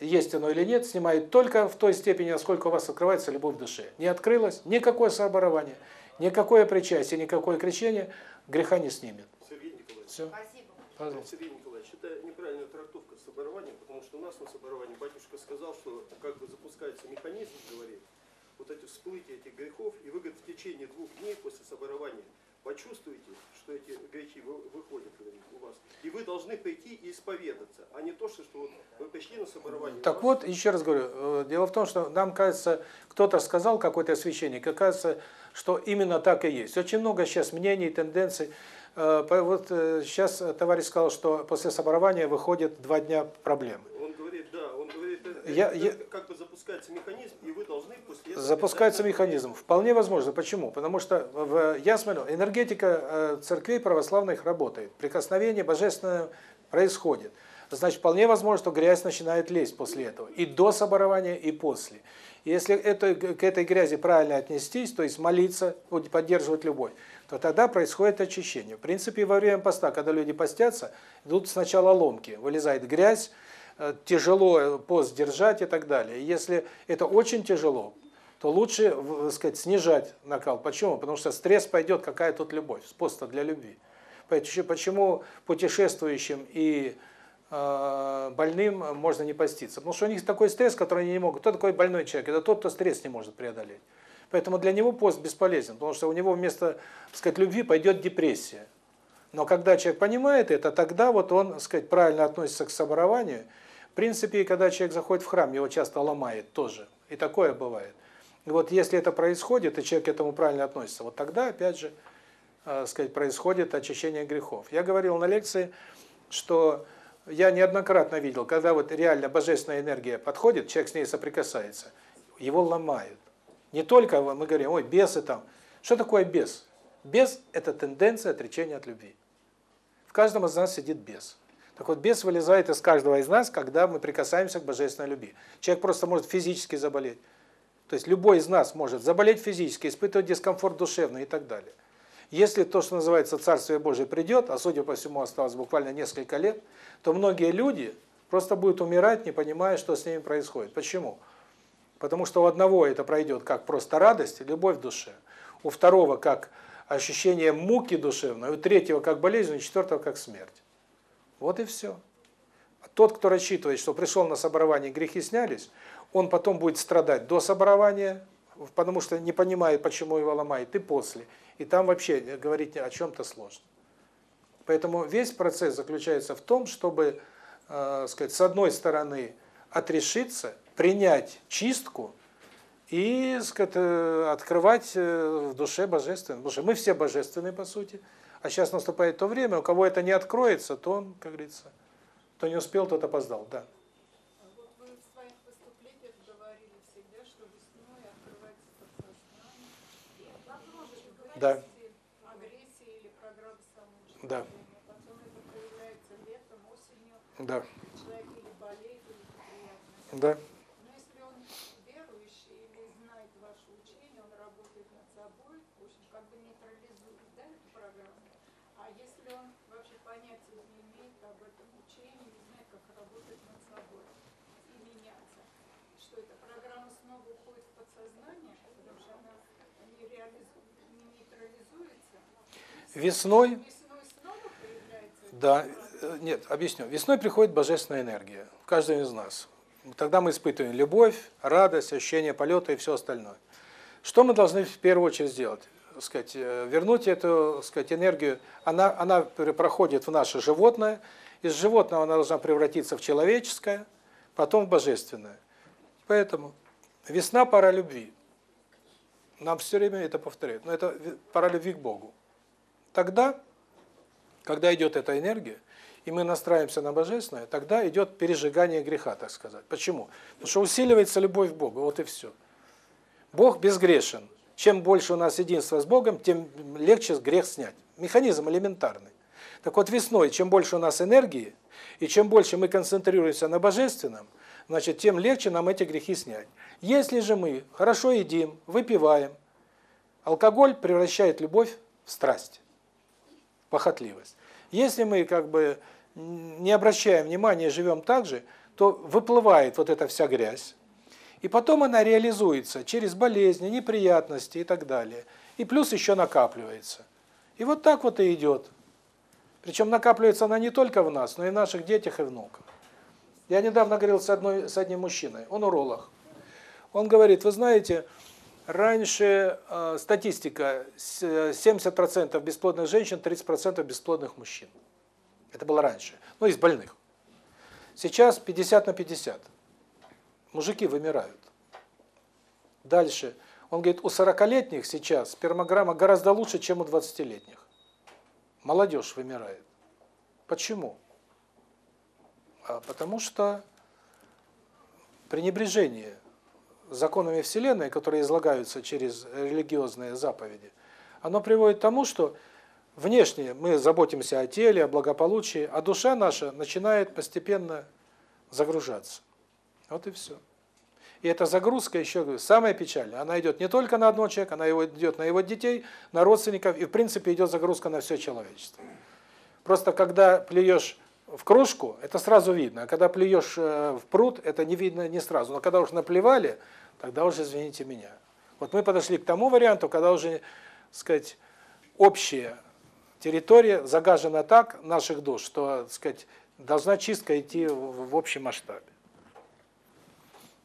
есть оно или нет, снимает только в той степени, насколько у вас открывается любовь в душе. Не открылось, никакое соборование, никакое причастие, никакое крещение – греха не снимет. Сергей Николаевич. Все? Спасибо. Пожалуйста. Сергей Николаевич, это неправильная трактовка соборования, потому что у нас на соборовании батюшка сказал, что как бы запускается механизм, говорит, вот эти всплытия этих грехов, и вы, говорит, в течение двух дней после соборования почувствуете, что эти грехи выходят у вас. И вы должны прийти и исповедаться, а не то, что, что вот вы пришли на соборование. Так вот, еще раз говорю, э, дело в том, что нам кажется, кто-то сказал, какой-то священник, кажется, что именно так и есть. Очень много сейчас мнений, тенденций. Э, вот сейчас э, товарищ сказал, что после соборования выходит два дня проблемы. Он говорит, да, он говорит, я, это, я, как бы запускается механизм, и вы должны после этого... Запускается механизм. Вполне возможно. Почему? Потому что, в, я смотрю, энергетика э, церквей православных работает. Прикосновение божественное происходит. Значит, вполне возможно, что грязь начинает лезть после этого. И до соборования, и после. Если это, к этой грязи правильно отнестись, то есть молиться, поддерживать любовь, то тогда происходит очищение. В принципе, во время поста, когда люди постятся, идут сначала ломки, вылезает грязь, э, тяжело э, пост держать и так далее. Если это очень тяжело, то лучше, так сказать, снижать накал. Почему? Потому что стресс пойдет, какая тут любовь, с поста для любви. Почему путешествующим и Э, больным можно не поститься. Потому что у них такой стресс, который они не могут. Кто такой больной человек? Это тот, кто стресс не может преодолеть. Поэтому для него пост бесполезен, потому что у него вместо, так сказать, любви пойдет депрессия. Но когда человек понимает это, тогда вот он, так сказать, правильно относится к соборованию. В принципе, когда человек заходит в храм, его часто ломает тоже. И такое бывает. И вот если это происходит, и человек к этому правильно относится, вот тогда, опять же, э, сказать, происходит очищение грехов. Я говорил на лекции, что я неоднократно видел, когда вот реально божественная энергия подходит, человек с ней соприкасается, его ломают. Не только мы говорим, ой, бесы там. Что такое бес? Бес – это тенденция отречения от любви. В каждом из нас сидит бес. Так вот, бес вылезает из каждого из нас, когда мы прикасаемся к божественной любви. Человек просто может физически заболеть. То есть любой из нас может заболеть физически, испытывать дискомфорт душевный и так далее. Если то, что называется Царствие Божие, придет, а судя по всему осталось буквально несколько лет, то многие люди просто будут умирать, не понимая, что с ними происходит. Почему? Потому что у одного это пройдет как просто радость, любовь в душе, у второго как ощущение муки душевной, у третьего как болезнь, у четвертого как смерть. Вот и все. Тот, кто рассчитывает, что пришел на соборование, грехи снялись, он потом будет страдать до соборования, потому что не понимает, почему его ломает, и после. И там вообще говорить о чем-то сложно. Поэтому весь процесс заключается в том, чтобы, э, сказать, с одной стороны отрешиться, принять чистку и, сказать, э, открывать э, в душе божественное. Потому что мы все божественные, по сути. А сейчас наступает то время, у кого это не откроется, то он, как говорится, кто не успел, тот опоздал. Да. А вот вы в своих выступлениях говорили всегда, что весной открывается подсознание. И может Да. быть агрессия или программа самоуничтожения. Да. Потом это проявляется летом, осенью. Да. Человек или болеет, или неприятно. Да. Но если он верующий или знает ваше учение, он работает над собой, в общем, как бы нейтрализует да, эту программу. А если он вообще понятия не имеет об этом учении, не знает, как работать над собой и меняться, что эта программа снова уходит в подсознание, потому что она не, реализу... не нейтрализуется, Весной весной снова появляется Да, э, нет, объясню. Весной приходит божественная энергия в каждого из нас. Тогда мы испытываем любовь, радость, ощущение полета и все остальное. Что мы должны в первую очередь сделать? Сказать, э, вернуть эту сказать, энергию, она, она пр- проходит в наше животное, из животного она должна превратиться в человеческое, потом в божественное. Поэтому весна – пора любви. Нам все время это повторяют. Но это пора любви к Богу. Тогда когда идет эта энергия, и мы настраиваемся на божественное, тогда идет пережигание греха, так сказать. Почему? Потому что усиливается любовь к Богу, вот и все. Бог безгрешен. Чем больше у нас единства с Богом, тем легче грех снять. Механизм элементарный. Так вот весной, чем больше у нас энергии, и чем больше мы концентрируемся на божественном, значит, тем легче нам эти грехи снять. Если же мы хорошо едим, выпиваем, алкоголь превращает любовь в страсть похотливость. Если мы как бы не обращаем внимания, живем так же, то выплывает вот эта вся грязь, и потом она реализуется через болезни, неприятности и так далее. И плюс еще накапливается. И вот так вот и идет. Причем накапливается она не только в нас, но и в наших детях и внуках. Я недавно говорил с, одной, с одним мужчиной, он уролог. Он говорит, вы знаете, раньше э, статистика, с- 70% бесплодных женщин, 30% бесплодных мужчин. Это было раньше. Ну, из больных. Сейчас 50 на 50. Мужики вымирают. Дальше. Он говорит, у 40-летних сейчас спермограмма гораздо лучше, чем у 20-летних. Молодежь вымирает. Почему? А потому что пренебрежение законами Вселенной, которые излагаются через религиозные заповеди, оно приводит к тому, что внешне мы заботимся о теле, о благополучии, а душа наша начинает постепенно загружаться. Вот и все. И эта загрузка еще, говорю, самая печальная. Она идет не только на одного человека, она идет на его детей, на родственников, и в принципе идет загрузка на все человечество. Просто когда плюешь в кружку, это сразу видно, а когда плюешь э, в пруд, это не видно не сразу. Но когда уж наплевали, тогда уже извините меня. Вот мы подошли к тому варианту, когда уже, так сказать, общая территория загажена так наших душ, что, так сказать, должна чистка идти в общем масштабе.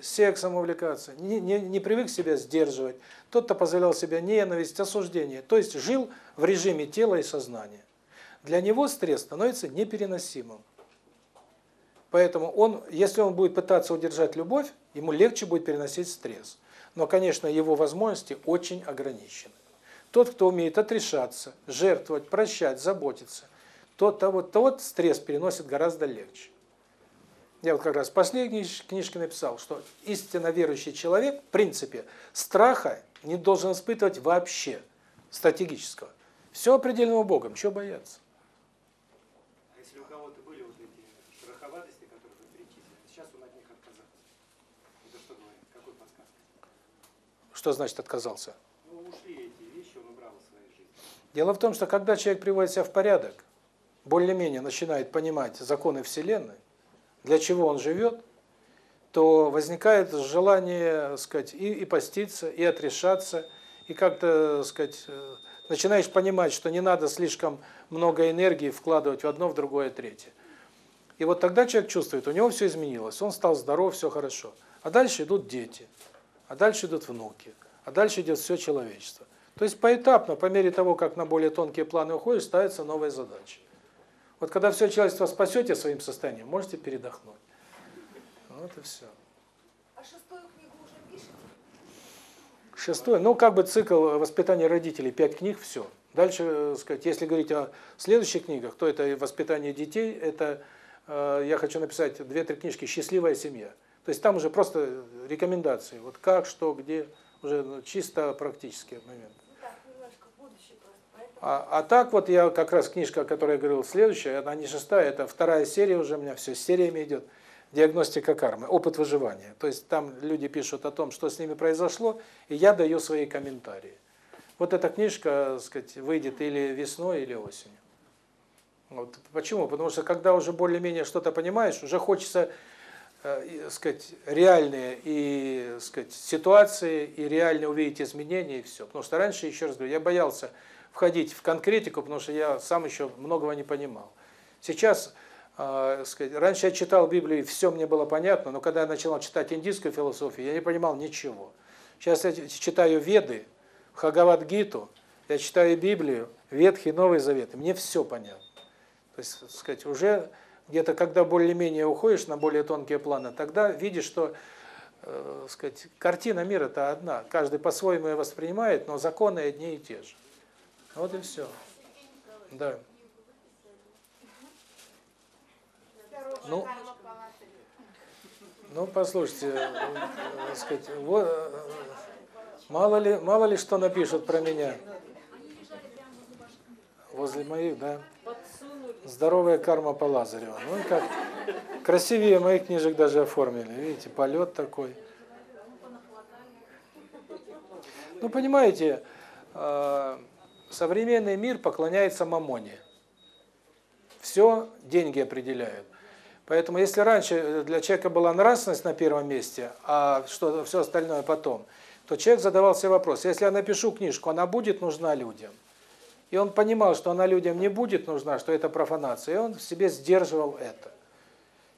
сексом увлекаться, не, не, не привык себя сдерживать. Тот, кто позволял себе ненависть, осуждение. То есть жил в режиме тела и сознания. Для него стресс становится непереносимым. Поэтому он, если он будет пытаться удержать любовь, ему легче будет переносить стресс. Но, конечно, его возможности очень ограничены. Тот, кто умеет отрешаться, жертвовать, прощать, заботиться, тот, тот, тот стресс переносит гораздо легче. Я вот как раз в последней книжке написал, что истинно верующий человек, в принципе, страха не должен испытывать вообще, стратегического. Все определено Богом, чего бояться? А если у кого-то были вот эти страховатости, которые вы перечислили, сейчас он от них отказался. Это что говорит? Какой подсказка? Что значит отказался? Ну, ушли эти вещи, он убрал из своей жизни. Дело в том, что когда человек приводит себя в порядок, более-менее начинает понимать законы Вселенной, для чего он живет, то возникает желание, сказать, и, и поститься, и отрешаться, и как-то, сказать, э, начинаешь понимать, что не надо слишком много энергии вкладывать в одно, в другое, третье. И вот тогда человек чувствует, у него все изменилось, он стал здоров, все хорошо. А дальше идут дети, а дальше идут внуки, а дальше идет все человечество. То есть поэтапно, по мере того, как на более тонкие планы уходишь, ставятся новые задачи. Вот когда все человечество спасете своим состоянием, можете передохнуть. Вот и все. А шестую книгу уже пишете? Шестой, ну как бы цикл воспитания родителей, пять книг, все. Дальше, э, сказать, если говорить о следующих книгах, то это воспитание детей, это э, я хочу написать две-три книжки «Счастливая семья». То есть там уже просто рекомендации, вот как, что, где, уже ну, чисто практические моменты. А, а так вот я как раз книжка, о которой я говорил, следующая, она не шестая, это вторая серия уже у меня, все, с сериями идет. Диагностика кармы, опыт выживания. То есть там люди пишут о том, что с ними произошло, и я даю свои комментарии. Вот эта книжка, сказать, выйдет или весной, или осенью. Вот. Почему? Потому что когда уже более-менее что-то понимаешь, уже хочется, э, сказать, реальные и, сказать, ситуации, и реально увидеть изменения, и все. Потому что раньше, еще раз говорю, я боялся входить в конкретику, потому что я сам еще многого не понимал. Сейчас, э, сказать, раньше я читал Библию, и все мне было понятно, но когда я начал читать индийскую философию, я не понимал ничего. Сейчас я читаю Веды, Хагавадгиту, я читаю Библию, Ветхий, Новый Завет, и мне все понятно. То есть, сказать, уже где-то, когда более-менее уходишь на более тонкие планы, тогда видишь, что э, сказать, картина мира-то одна. Каждый по-своему ее воспринимает, но законы одни и те же. Вот и все. Да. Ну, ну послушайте, э, сказать, вот, э, мало ли, мало ли что напишут про меня. Возле моих, да. Здоровая карма по Лазареву. Ну и как красивее моих книжек даже оформили. Видите, полет такой. Ну, понимаете, э, современный мир поклоняется мамоне. Все деньги определяют. Поэтому если раньше для человека была нравственность на первом месте, а что все остальное потом, то человек задавал себе вопрос, если я напишу книжку, она будет нужна людям? И он понимал, что она людям не будет нужна, что это профанация, и он в себе сдерживал это.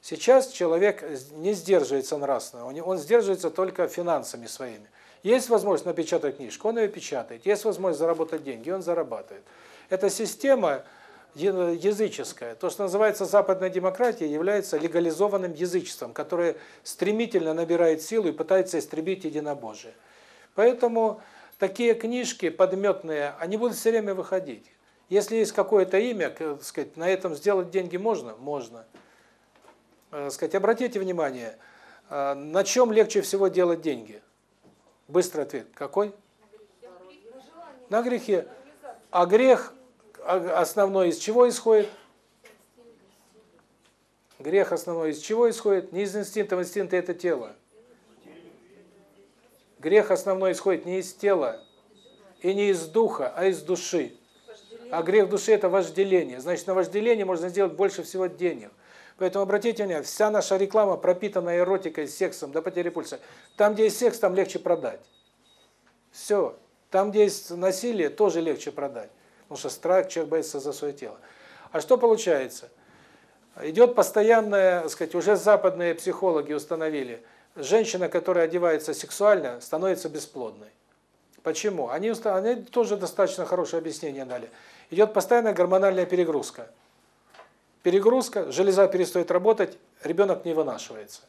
Сейчас человек не сдерживается нравственно, он сдерживается только финансами своими. Есть возможность напечатать книжку, он ее печатает. Есть возможность заработать деньги, он зарабатывает. Эта система языческая, то, что называется западная демократия, является легализованным язычеством, которое стремительно набирает силу и пытается истребить единобожие. Поэтому такие книжки подметные, они будут все время выходить. Если есть какое-то имя, сказать, на этом сделать деньги можно? Можно. Э, сказать, обратите внимание, э, на чем легче всего делать деньги? Быстрый ответ. Какой? На грехе. А грех основной из чего исходит? Грех основной из чего исходит? Не из инстинктов, инстинкты это тело. Грех основной исходит не из тела и не из духа, а из души. А грех души это вожделение. Значит, на вожделение можно сделать больше всего денег. Поэтому обратите внимание, вся наша реклама пропитана эротикой, сексом до потери пульса. Там, где есть секс, там легче продать. Все. Там, где есть насилие, тоже легче продать. Потому что страх, человек боится за свое тело. А что получается? Идет постоянная, так сказать, уже западные психологи установили, женщина, которая одевается сексуально, становится бесплодной. Почему? Они, они тоже достаточно хорошее объяснение дали. Идет постоянная гормональная перегрузка. Перегрузка, железа перестает работать, ребенок не вынашивается.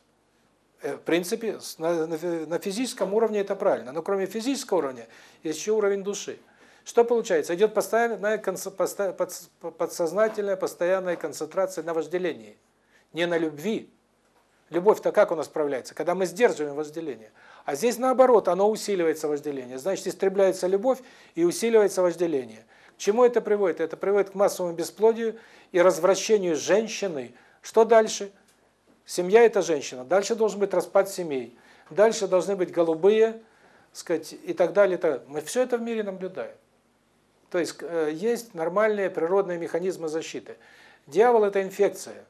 Э, в принципе, на, физическом уровне это правильно, но кроме физического уровня есть еще уровень души. Что получается? Идет постоянная подсознательная, постоянная концентрация на вожделении, не на любви. Любовь-то как у нас справляется? Когда мы сдерживаем вожделение. А здесь наоборот, оно усиливается вожделение. Значит, истребляется любовь и усиливается вожделение. Чему это приводит? Это приводит к массовому бесплодию и развращению женщины. Что дальше? Семья – это женщина. Дальше должен быть распад семей. Дальше должны быть голубые, сказать, и так далее. Мы все это в мире наблюдаем. То есть э, есть нормальные природные механизмы защиты. Дьявол – это инфекция,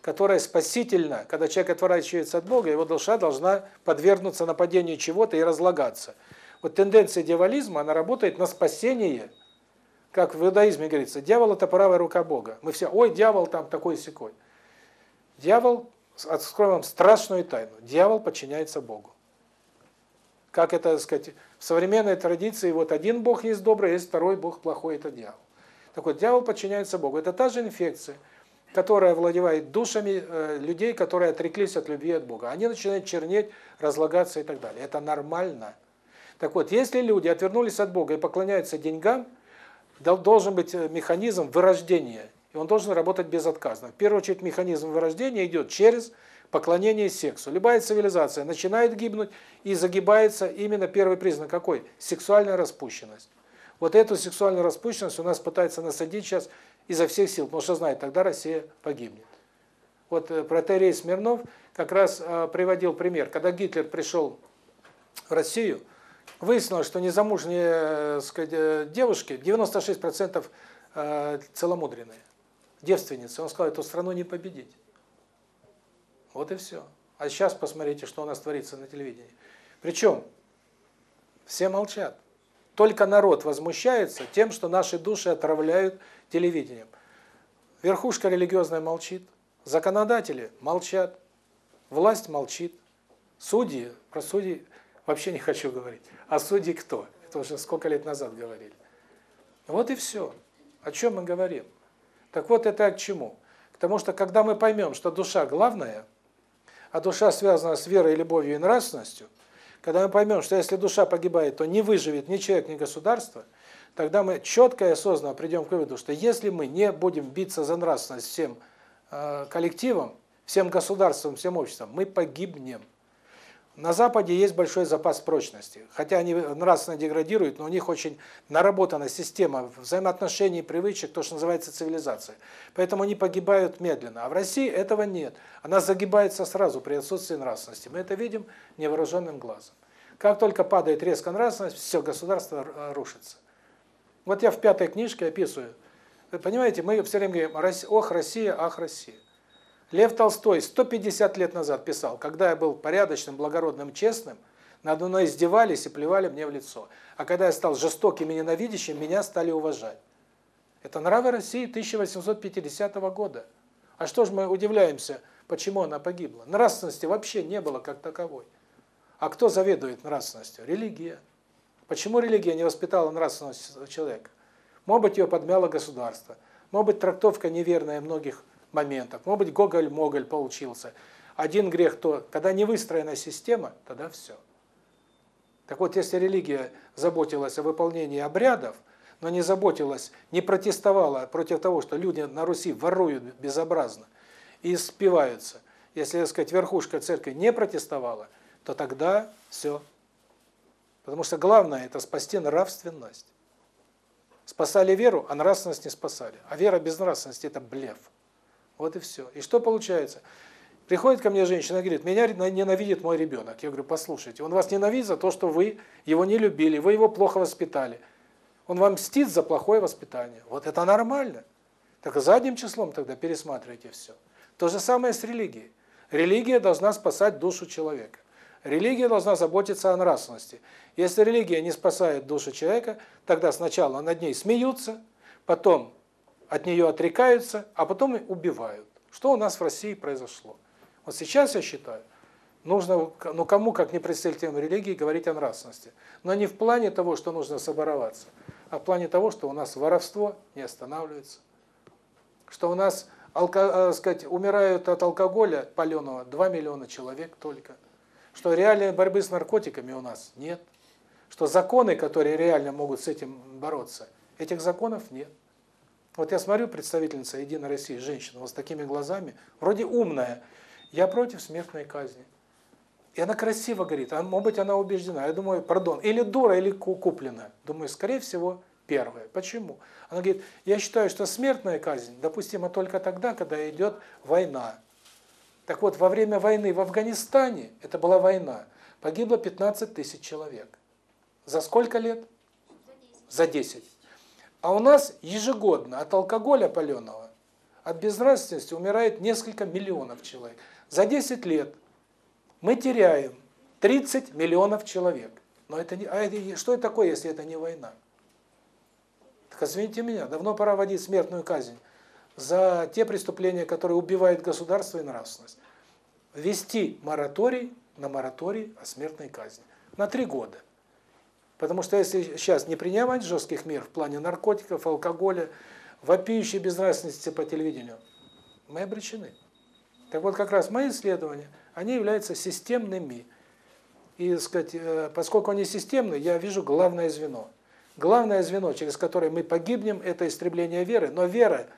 которая спасительна. Когда человек отворачивается от Бога, его душа должна подвергнуться нападению чего-то и разлагаться. Вот тенденция дьяволизма, она работает на спасение – как в иудаизме говорится, дьявол – это правая рука Бога. Мы все, ой, дьявол там такой-сякой. Дьявол, открою вам страшную тайну, дьявол подчиняется Богу. Как это, так сказать, в современной традиции, вот один Бог есть добрый, есть второй Бог плохой – это дьявол. Так вот, дьявол подчиняется Богу. Это та же инфекция, которая владевает душами э, людей, которые отреклись от любви от Бога. Они начинают чернеть, разлагаться и так далее. Это нормально. Так вот, если люди отвернулись от Бога и поклоняются деньгам – должен быть э, механизм вырождения, и он должен работать безотказно. В первую очередь механизм вырождения идет через поклонение сексу. Любая цивилизация начинает гибнуть и загибается именно первый признак какой? Сексуальная распущенность. Вот эту сексуальную распущенность у нас пытается насадить сейчас изо всех сил, потому что знает, тогда Россия погибнет. Вот э, протерей Смирнов как раз э, приводил пример, когда Гитлер пришел в Россию, Выяснилось, что незамужние э, сказать, э, девушки 96% э, целомудренные, девственницы. Он сказал, эту страну не победить. Вот и все. А сейчас посмотрите, что у нас творится на телевидении. Причем все молчат. Только народ возмущается тем, что наши души отравляют телевидением. Верхушка религиозная молчит, законодатели молчат, власть молчит, судьи, про судей вообще не хочу говорить. А судьи кто? Это уже сколько лет назад говорили. Вот и все. О чем мы говорим? Так вот, это к чему? К тому, что когда мы поймем, что душа главная, а душа связана с верой, любовью и нравственностью, когда мы поймем, что если душа погибает, то не выживет ни человек, ни государство, тогда мы четко и осознанно придем к выводу, что если мы не будем биться за нравственность всем э, коллективом, всем государством, всем обществом, мы погибнем. На Западе есть большой запас прочности. Хотя они нравственно деградируют, но у них очень наработана система взаимоотношений, привычек, то, что называется цивилизация. Поэтому они погибают медленно. А в России этого нет. Она загибается сразу при отсутствии нравственности. Мы это видим невооруженным глазом. Как только падает резко нравственность, все, государство рушится. Вот я в пятой книжке описываю. Вы понимаете, мы все время говорим, ох, Россия, ах, Россия. Лев Толстой 150 лет назад писал, когда я был порядочным, благородным, честным, надо мной издевались и плевали мне в лицо. А когда я стал жестоким и ненавидящим, меня стали уважать. Это нравы России 1850 года. А что же мы удивляемся, почему она погибла? Нравственности вообще не было как таковой. А кто заведует нравственностью? Религия. Почему религия не воспитала нравственность человека? Может быть, ее подмяло государство. Может быть, трактовка неверная многих моментах. Может быть, Гоголь-Моголь получился. Один грех то, когда не выстроена система, тогда все. Так вот, если религия заботилась о выполнении обрядов, но не заботилась, не протестовала против того, что люди на Руси воруют безобразно и спиваются, если, так сказать, верхушка церкви не протестовала, то тогда все. Потому что главное – это спасти нравственность. Спасали веру, а нравственность не спасали. А вера без нравственности – это блеф. Вот и все. И что получается? Приходит ко мне женщина и говорит, меня ненавидит мой ребенок. Я говорю, послушайте, он вас ненавидит за то, что вы его не любили, вы его плохо воспитали. Он вам мстит за плохое воспитание. Вот это нормально. Так задним числом тогда пересматривайте все. То же самое с религией. Религия должна спасать душу человека. Религия должна заботиться о нравственности. Если религия не спасает душу человека, тогда сначала над ней смеются, потом от нее отрекаются, а потом и убивают. Что у нас в России произошло? Вот сейчас я считаю, нужно, ну кому, как не представителям религии, говорить о нравственности. Но не в плане того, что нужно собороваться, а в плане того, что у нас воровство не останавливается, что у нас алко, э, сказать, умирают от алкоголя паленого 2 миллиона человек только, что реальной борьбы с наркотиками у нас нет, что законы, которые реально могут с этим бороться, этих законов нет. Вот я смотрю, представительница Единой России, женщина, вот с такими глазами, вроде умная, я против смертной казни. И она красиво говорит, а может быть она убеждена. Я думаю, пардон, или дура, или купленная. Думаю, скорее всего, первое. Почему? Она говорит, я считаю, что смертная казнь допустима только тогда, когда идет война. Так вот, во время войны в Афганистане, это была война, погибло 15 тысяч человек. За сколько лет? За 10. А у нас ежегодно от алкоголя паленого, от безнравственности умирает несколько миллионов человек. За 10 лет мы теряем 30 миллионов человек. Но это не, а это, что это такое, если это не война? Так извините меня, давно пора вводить смертную казнь за те преступления, которые убивают государство и нравственность. Ввести мораторий на мораторий о смертной казни. На три года. Потому что если сейчас не принимать жестких мер в плане наркотиков, алкоголя, вопиющей безнравственности по телевидению, мы обречены. Так вот, как раз мои исследования, они являются системными. И, сказать, э, поскольку они системные, я вижу главное звено. Главное звено, через которое мы погибнем, это истребление веры. Но вера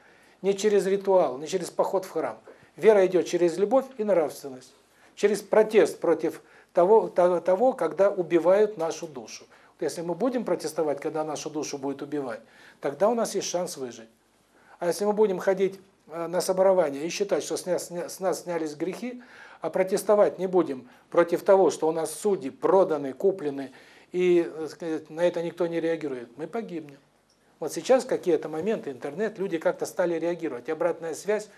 не через ритуал, не через поход в храм. Вера идет через любовь и нравственность. Через протест против того, того когда убивают нашу душу. Если мы будем протестовать, когда нашу душу будет убивать, тогда у нас есть шанс выжить. А если мы будем ходить э, на соборование и считать, что с нас, с нас снялись грехи, а протестовать не будем против того, что у нас судьи проданы, куплены, и сказать, на это никто не реагирует, мы погибнем. Вот сейчас какие-то моменты, интернет, люди как-то стали реагировать, обратная связь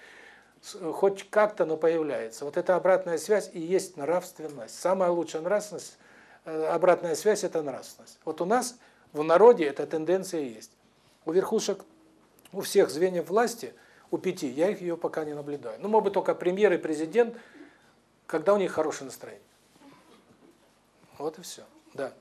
хоть как-то, но появляется. Вот эта обратная связь и есть нравственность. Самая лучшая нравственность, э, обратная связь – это нравственность. Вот у нас в народе эта тенденция есть. У верхушек, у всех звеньев власти, у пяти, я их ее пока не наблюдаю. Ну, может быть, только премьер и президент, когда у них хорошее настроение. Вот и все. Да.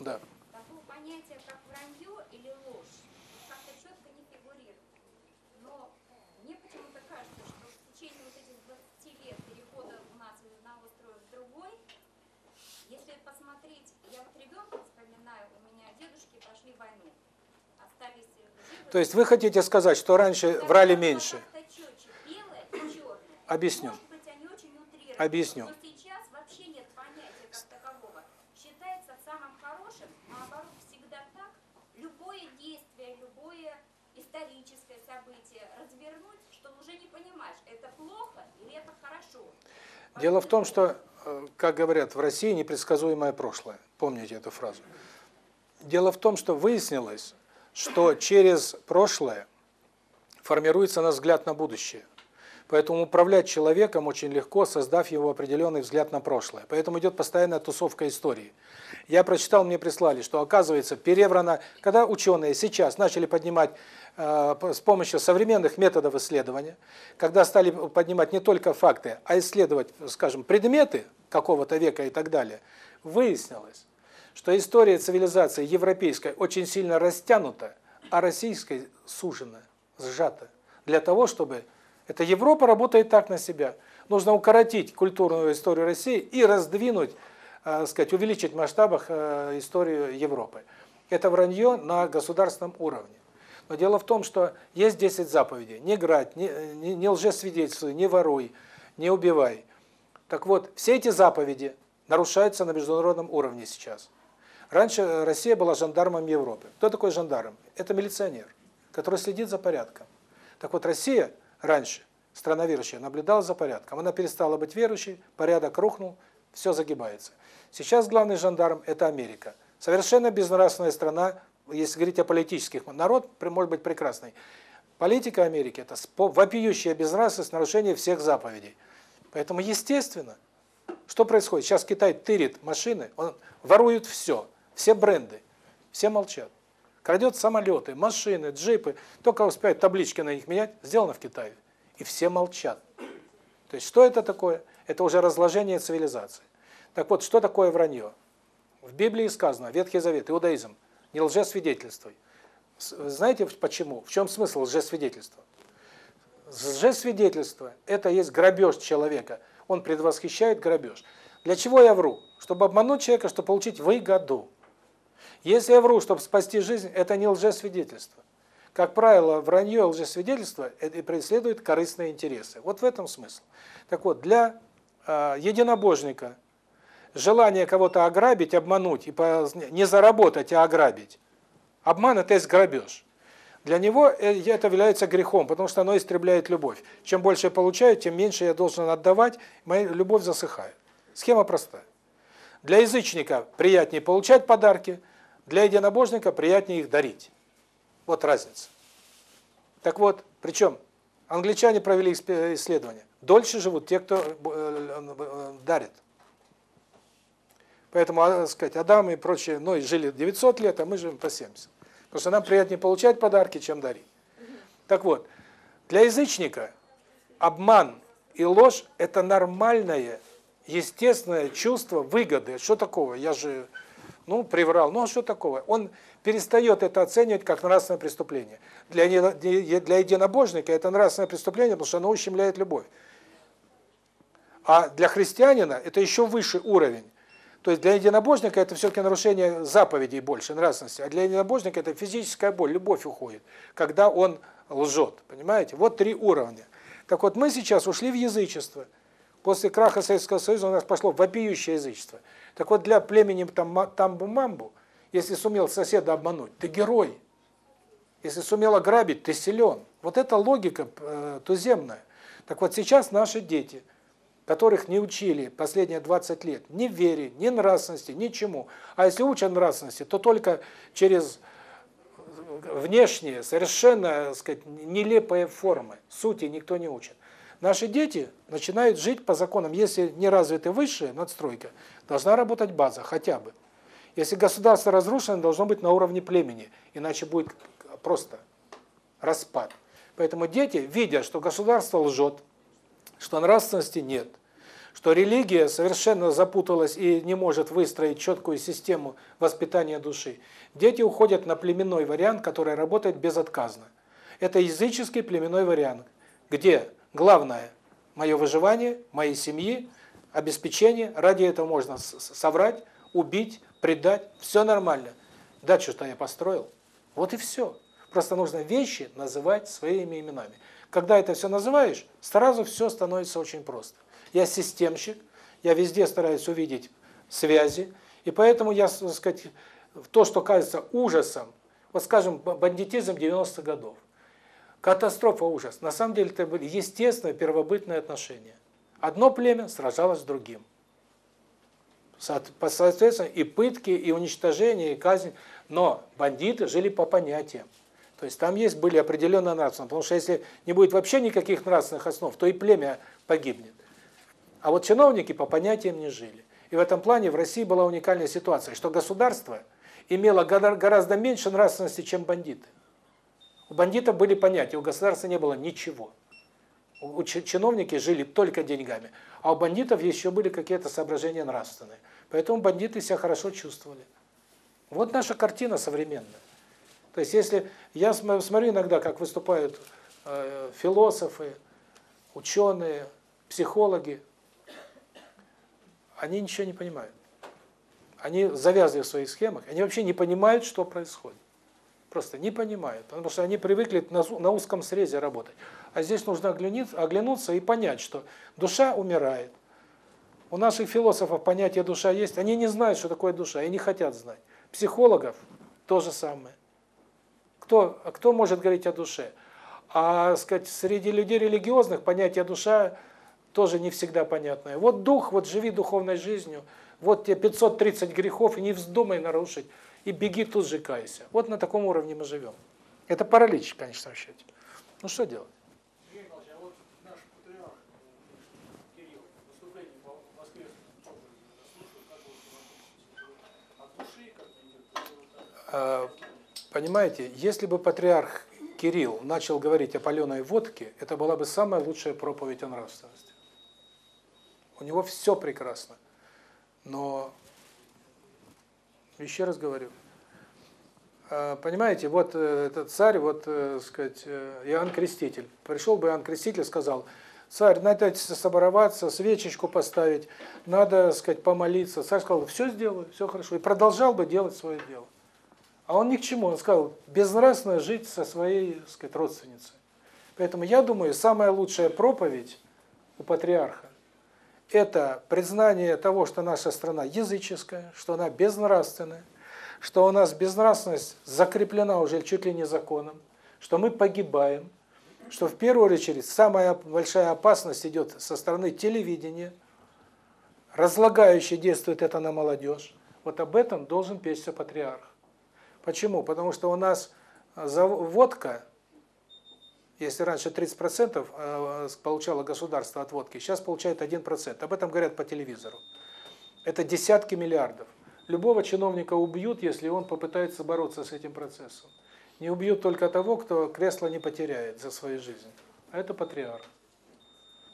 Да. Такого понятия, как вранье или ложь, как-то четко не фигурирует. Но мне почему-то кажется, что в течение вот этих 20 лет перехода у нас из одного строя в другой, если посмотреть, я вот ребенка вспоминаю, у меня дедушки пошли в войну, остались живы. То есть вы хотите сказать, что раньше врали меньше? Четче, белое и черное. Объясню. Может быть, они очень утрированы. Объясню. Но сейчас вообще нет понятия как такового. Считается самым хорошим, наоборот, всегда так. Любое действие, любое историческое событие развернуть, что уже не понимаешь, это плохо или это хорошо. Дело в том, что, э, как говорят, в России непредсказуемое прошлое. Помните эту фразу. Дело в том, что выяснилось, что через прошлое формируется наш взгляд на будущее. Поэтому управлять человеком очень легко, создав его определенный взгляд на прошлое. Поэтому идет постоянная тусовка истории. Я прочитал, мне прислали, что оказывается переврано, когда ученые сейчас начали поднимать э, с помощью современных методов исследования, когда стали поднимать не только факты, а исследовать, скажем, предметы какого-то века и так далее, выяснилось, что история цивилизации европейской очень сильно растянута, а российской сужена, сжата, для того, чтобы это Европа работает так на себя. Нужно укоротить культурную историю России и раздвинуть, э, сказать, увеличить в масштабах э, историю Европы. Это вранье на государственном уровне. Но дело в том, что есть 10 заповедей. Не грать, не, не, не лжесвидетельствуй, не воруй, не убивай. Так вот, все эти заповеди нарушаются на международном уровне сейчас. Раньше Россия была жандармом Европы. Кто такой жандарм? Это милиционер, который следит за порядком. Так вот, Россия раньше, страна верующая, наблюдала за порядком. Она перестала быть верующей, порядок рухнул, все загибается. Сейчас главный жандарм – это Америка. Совершенно безнравственная страна, если говорить о политических. Народ может быть прекрасный. Политика Америки – это вопиющая безнравственность, нарушение всех заповедей. Поэтому, естественно, что происходит? Сейчас Китай тырит машины, он ворует все, все бренды. Все молчат. Крадет самолеты, машины, джипы, только успеют таблички на них менять, сделано в Китае. И все молчат. То есть что это такое? Это уже разложение цивилизации. Так вот, что такое вранье? В Библии сказано, Ветхий Завет, иудаизм, не лжесвидетельствуй. Знаете почему? В чем смысл лжесвидетельства? Лжесвидетельство – это есть грабеж человека. Он предвосхищает грабеж. Для чего я вру? Чтобы обмануть человека, чтобы получить выгоду. Если я вру, чтобы спасти жизнь, это не лжесвидетельство. Как правило, вранье и лжесвидетельство это преследует корыстные интересы. Вот в этом смысл. Так вот, для э, единобожника желание кого-то ограбить, обмануть, и не заработать, а ограбить, обман – это есть грабеж. Для него э, это является грехом, потому что оно истребляет любовь. Чем больше я получаю, тем меньше я должен отдавать, моя любовь засыхает. Схема простая. Для язычника приятнее получать подарки, для единобожника приятнее их дарить. Вот разница. Так вот, причем англичане провели исследование. Дольше живут те, кто э, э, дарит. Поэтому, а, сказать, Адам и прочие, ну, жили 900 лет, а мы живем по 70. Потому что нам приятнее получать подарки, чем дарить. Так вот, для язычника обман и ложь – это нормальное, естественное чувство выгоды. Что такого? Я же, ну, приврал. Ну, а что такого? Он перестает это оценивать как нравственное преступление. Для, для единобожника это нравственное преступление, потому что оно ущемляет любовь. А для христианина это еще выше уровень. То есть для единобожника это все-таки нарушение заповедей больше, нравственности, а для единобожника это физическая боль, любовь уходит, когда он лжет, понимаете? Вот три уровня. Так вот, мы сейчас ушли в язычество. После краха Советского Союза у нас пошло вопиющее язычество. Так вот, для племени там Тамбу-Мамбу, если сумел соседа обмануть, ты герой. Если сумел ограбить, ты силен. Вот эта логика э, туземная. Так вот сейчас наши дети – которых не учили последние 20 лет ни вере, ни нравственности, ничему. А если учат нравственности, то только через внешние, совершенно, так сказать, нелепые формы. Сути никто не учит. Наши дети начинают жить по законам. Если не развита высшая надстройка, должна работать база хотя бы. Если государство разрушено, должно быть на уровне племени, иначе будет просто распад. Поэтому дети, видя, что государство лжет, что нравственности нет, что религия совершенно запуталась и не может выстроить четкую систему воспитания души. Дети уходят на племенной вариант, который работает безотказно. Это языческий племенной вариант, где главное мое выживание, моей семьи, обеспечение, ради этого можно соврать, убить, предать, все нормально. Дачу-то я построил. Вот и все. Просто нужно вещи называть своими именами. Когда это все называешь, сразу все становится очень просто. Я системщик, я везде стараюсь увидеть связи, и поэтому я, так сказать, то, что кажется ужасом, вот скажем, бандитизм 90-х годов, катастрофа, ужас, на самом деле это были естественные первобытные отношения. Одно племя сражалось с другим. Соответственно, и пытки, и уничтожение, и казнь. Но бандиты жили по понятиям. То есть там есть были определенные нравственные, потому что если не будет вообще никаких нравственных основ, то и племя погибнет. А вот чиновники по понятиям не жили. И в этом плане в России была уникальная ситуация, что государство имело гораздо меньше нравственности, чем бандиты. У бандитов были понятия, у государства не было ничего. У чиновники жили только деньгами, а у бандитов еще были какие-то соображения нравственные. Поэтому бандиты себя хорошо чувствовали. Вот наша картина современная. То есть если я смотрю иногда, как выступают э, философы, ученые, психологи, они ничего не понимают. Они завязли в своих схемах, они вообще не понимают, что происходит. Просто не понимают, потому что они привыкли на, узком срезе работать. А здесь нужно оглянуться и понять, что душа умирает. У наших философов понятие душа есть, они не знают, что такое душа, и не хотят знать. Психологов то же самое. Кто, кто может говорить о душе? А сказать, среди людей религиозных понятие душа тоже не всегда понятное. Вот дух, вот живи духовной жизнью, вот тебе 530 грехов, и не вздумай нарушить, и беги тут же кайся. Вот на таком уровне мы живем. Это паралич, конечно, вообще. Ну что делать? понимаете, если бы патриарх Кирилл начал говорить о паленой водке, это была бы самая лучшая проповедь о нравственности. У него все прекрасно. Но, еще раз говорю, э, понимаете, вот э, этот царь, вот, э, сказать, э, Иоанн Креститель. Пришел бы Иоанн Креститель, сказал, царь, надо собороваться, свечечку поставить, надо, сказать, помолиться. Царь сказал, все сделаю, все хорошо. И продолжал бы делать свое дело. А он ни к чему, он сказал, безнравственно жить со своей, сказать, родственницей. Поэтому я думаю, самая лучшая проповедь у патриарха – это признание того, что наша страна языческая, что она безнравственная, что у нас безнравственность закреплена уже чуть ли не законом, что мы погибаем, что в первую очередь самая большая опасность идет со стороны телевидения, разлагающе действует это на молодежь. Вот об этом должен печься патриарх. Почему? Потому что у нас водка, если раньше 30% э, получало государство от водки, сейчас получает 1%. Об этом говорят по телевизору. Это десятки миллиардов. Любого чиновника убьют, если он попытается бороться с этим процессом. Не убьют только того, кто кресло не потеряет за свою жизнь. А это патриарх.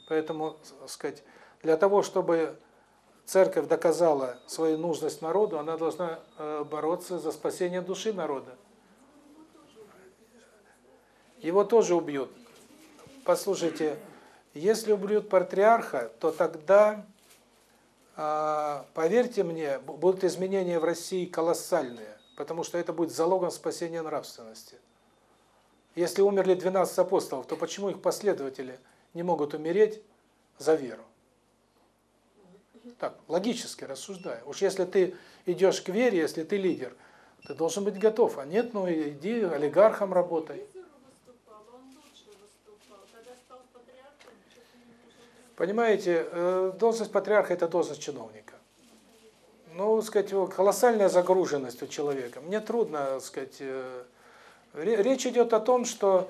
Поэтому, сказать, для того, чтобы церковь доказала свою нужность народу, она должна э, бороться за спасение души народа. Его тоже убьют. Послушайте, если убьют патриарха, то тогда, а, поверьте мне, будут изменения в России колоссальные, потому что это будет залогом спасения нравственности. Если умерли 12 апостолов, то почему их последователи не могут умереть за веру? Так, логически рассуждая. Уж если ты идешь к вере, если ты лидер, ты должен быть готов. А нет, ну иди олигархом работай. Понимаете, э, должность патриарха – это должность чиновника. Ну, сказать, колоссальная загруженность у человека. Мне трудно, сказать, э, речь идет о том, что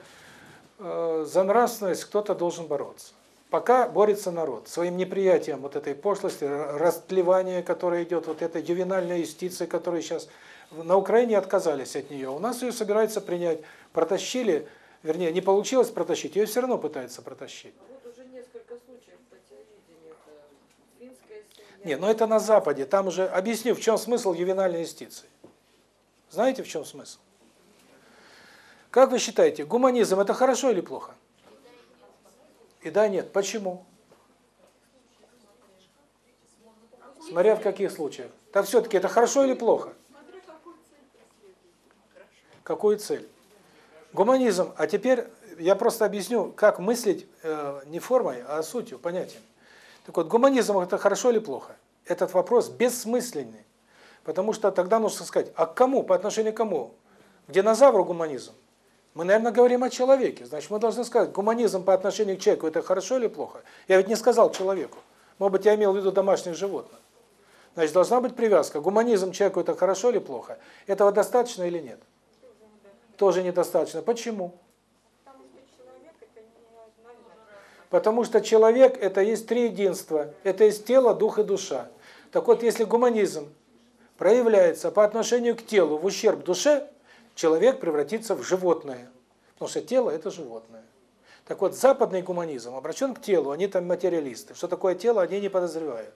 э, за нравственность кто-то должен бороться. Пока борется народ своим неприятием вот этой пошлости, растлевания, которое идет, вот этой ювенальной юстиции, которая сейчас на Украине отказались от нее. У нас ее собираются принять. Протащили, вернее, не получилось протащить, ее все равно пытаются протащить. Вот уже несколько случаев по телевидению. Это финская семья. Не, но это на Западе. Там уже объясню, в чем смысл ювенальной юстиции. Знаете, в чем смысл? Как вы считаете, гуманизм это хорошо или плохо? И да, нет. Почему? Смотря в каких случаях. Так все-таки это хорошо или плохо? Какую цель? Гуманизм. А теперь я просто объясню, как мыслить э, не формой, а сутью, понятием. Так вот, гуманизм это хорошо или плохо? Этот вопрос бессмысленный. Потому что тогда нужно сказать, а к кому, по отношению к кому? К динозавру гуманизм? Мы, наверное, говорим о человеке. Значит, мы должны сказать, гуманизм по отношению к человеку – это хорошо или плохо? Я ведь не сказал человеку. Может быть, я имел в виду домашних животных. Значит, должна быть привязка. Гуманизм человеку – это хорошо или плохо? Этого достаточно или нет? Тоже недостаточно. Почему? Потому что человек – это есть три единства. Это есть тело, дух и душа. Так вот, если гуманизм проявляется по отношению к телу в ущерб душе, человек превратится в животное. Потому что тело – это животное. Так вот, западный гуманизм обращен к телу, они там материалисты. Что такое тело, они не подозревают.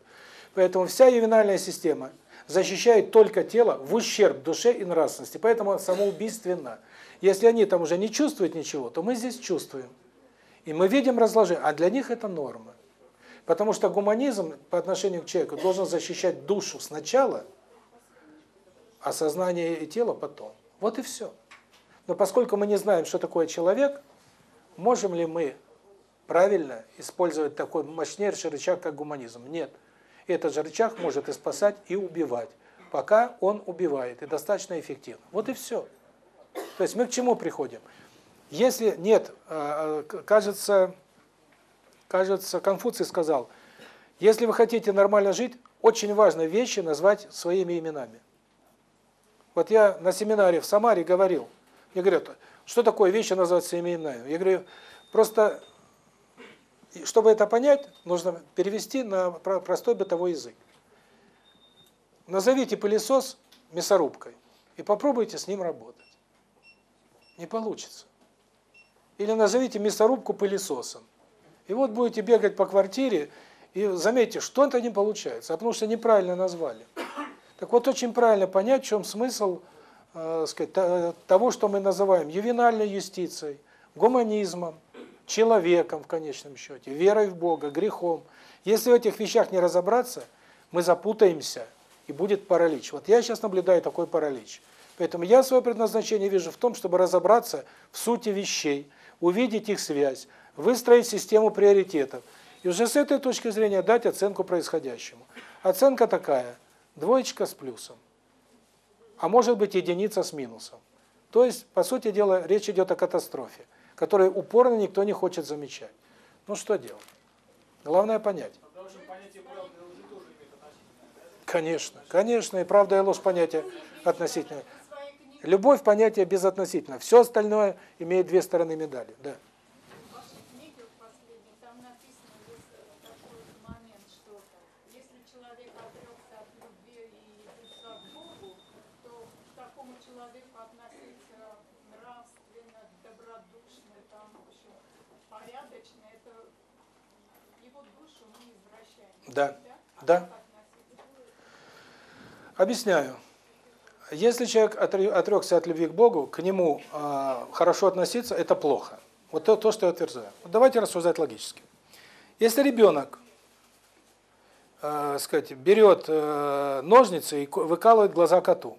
Поэтому вся ювенальная система защищает только тело в ущерб душе и нравственности. Поэтому она самоубийственна. Если они там уже не чувствуют ничего, то мы здесь чувствуем. И мы видим разложение, а для них это норма. Потому что гуманизм по отношению к человеку должен защищать душу сначала, а сознание и тело потом. Вот и все. Но поскольку мы не знаем, что такое человек, можем ли мы правильно использовать такой мощнейший рычаг, как гуманизм? Нет. Этот же рычаг может и спасать, и убивать, пока он убивает, и достаточно эффективно. Вот и все. То есть мы к чему приходим? Если нет, а, а, кажется, кажется, Конфуций сказал, если вы хотите нормально жить, очень важно вещи назвать своими именами. Вот я на семинаре в Самаре говорил, мне говорят, что такое вещи назвать своими именами? Я говорю, просто, чтобы это понять, нужно перевести на простой бытовой язык. Назовите пылесос мясорубкой. и попробуйте с ним работать. Не получится. Или назовите мясорубку пылесосом. И вот будете бегать по квартире, и заметьте, что-то не получается, а потому что неправильно назвали. Так вот, очень правильно понять, в чем смысл э, сказать, того, что мы называем ювенальной юстицией, гуманизмом, человеком в конечном счете, верой в Бога, грехом. Если в этих вещах не разобраться, мы запутаемся, и будет паралич. Вот я сейчас наблюдаю такой паралич. Поэтому я свое предназначение вижу в том, чтобы разобраться в сути вещей, увидеть их связь, выстроить систему приоритетов. И уже с этой точки зрения дать оценку происходящему. Оценка такая, двоечка с плюсом, а может быть единица с минусом. То есть, по сути дела, речь идет о катастрофе, которую упорно никто не хочет замечать. Ну что делать? Главное понять. Конечно, конечно, и правда и ложь понятие относительное. Любовь понятие безотносительно. Все остальное имеет две стороны медали. Да. Да, да. Объясняю. Если человек отрекся от любви к Богу, к нему э, хорошо относиться – это плохо. Вот то, то, что я утверждаю. Вот давайте рассуждать логически. Если ребенок, э, сказать, берет э, ножницы и выкалывает глаза коту,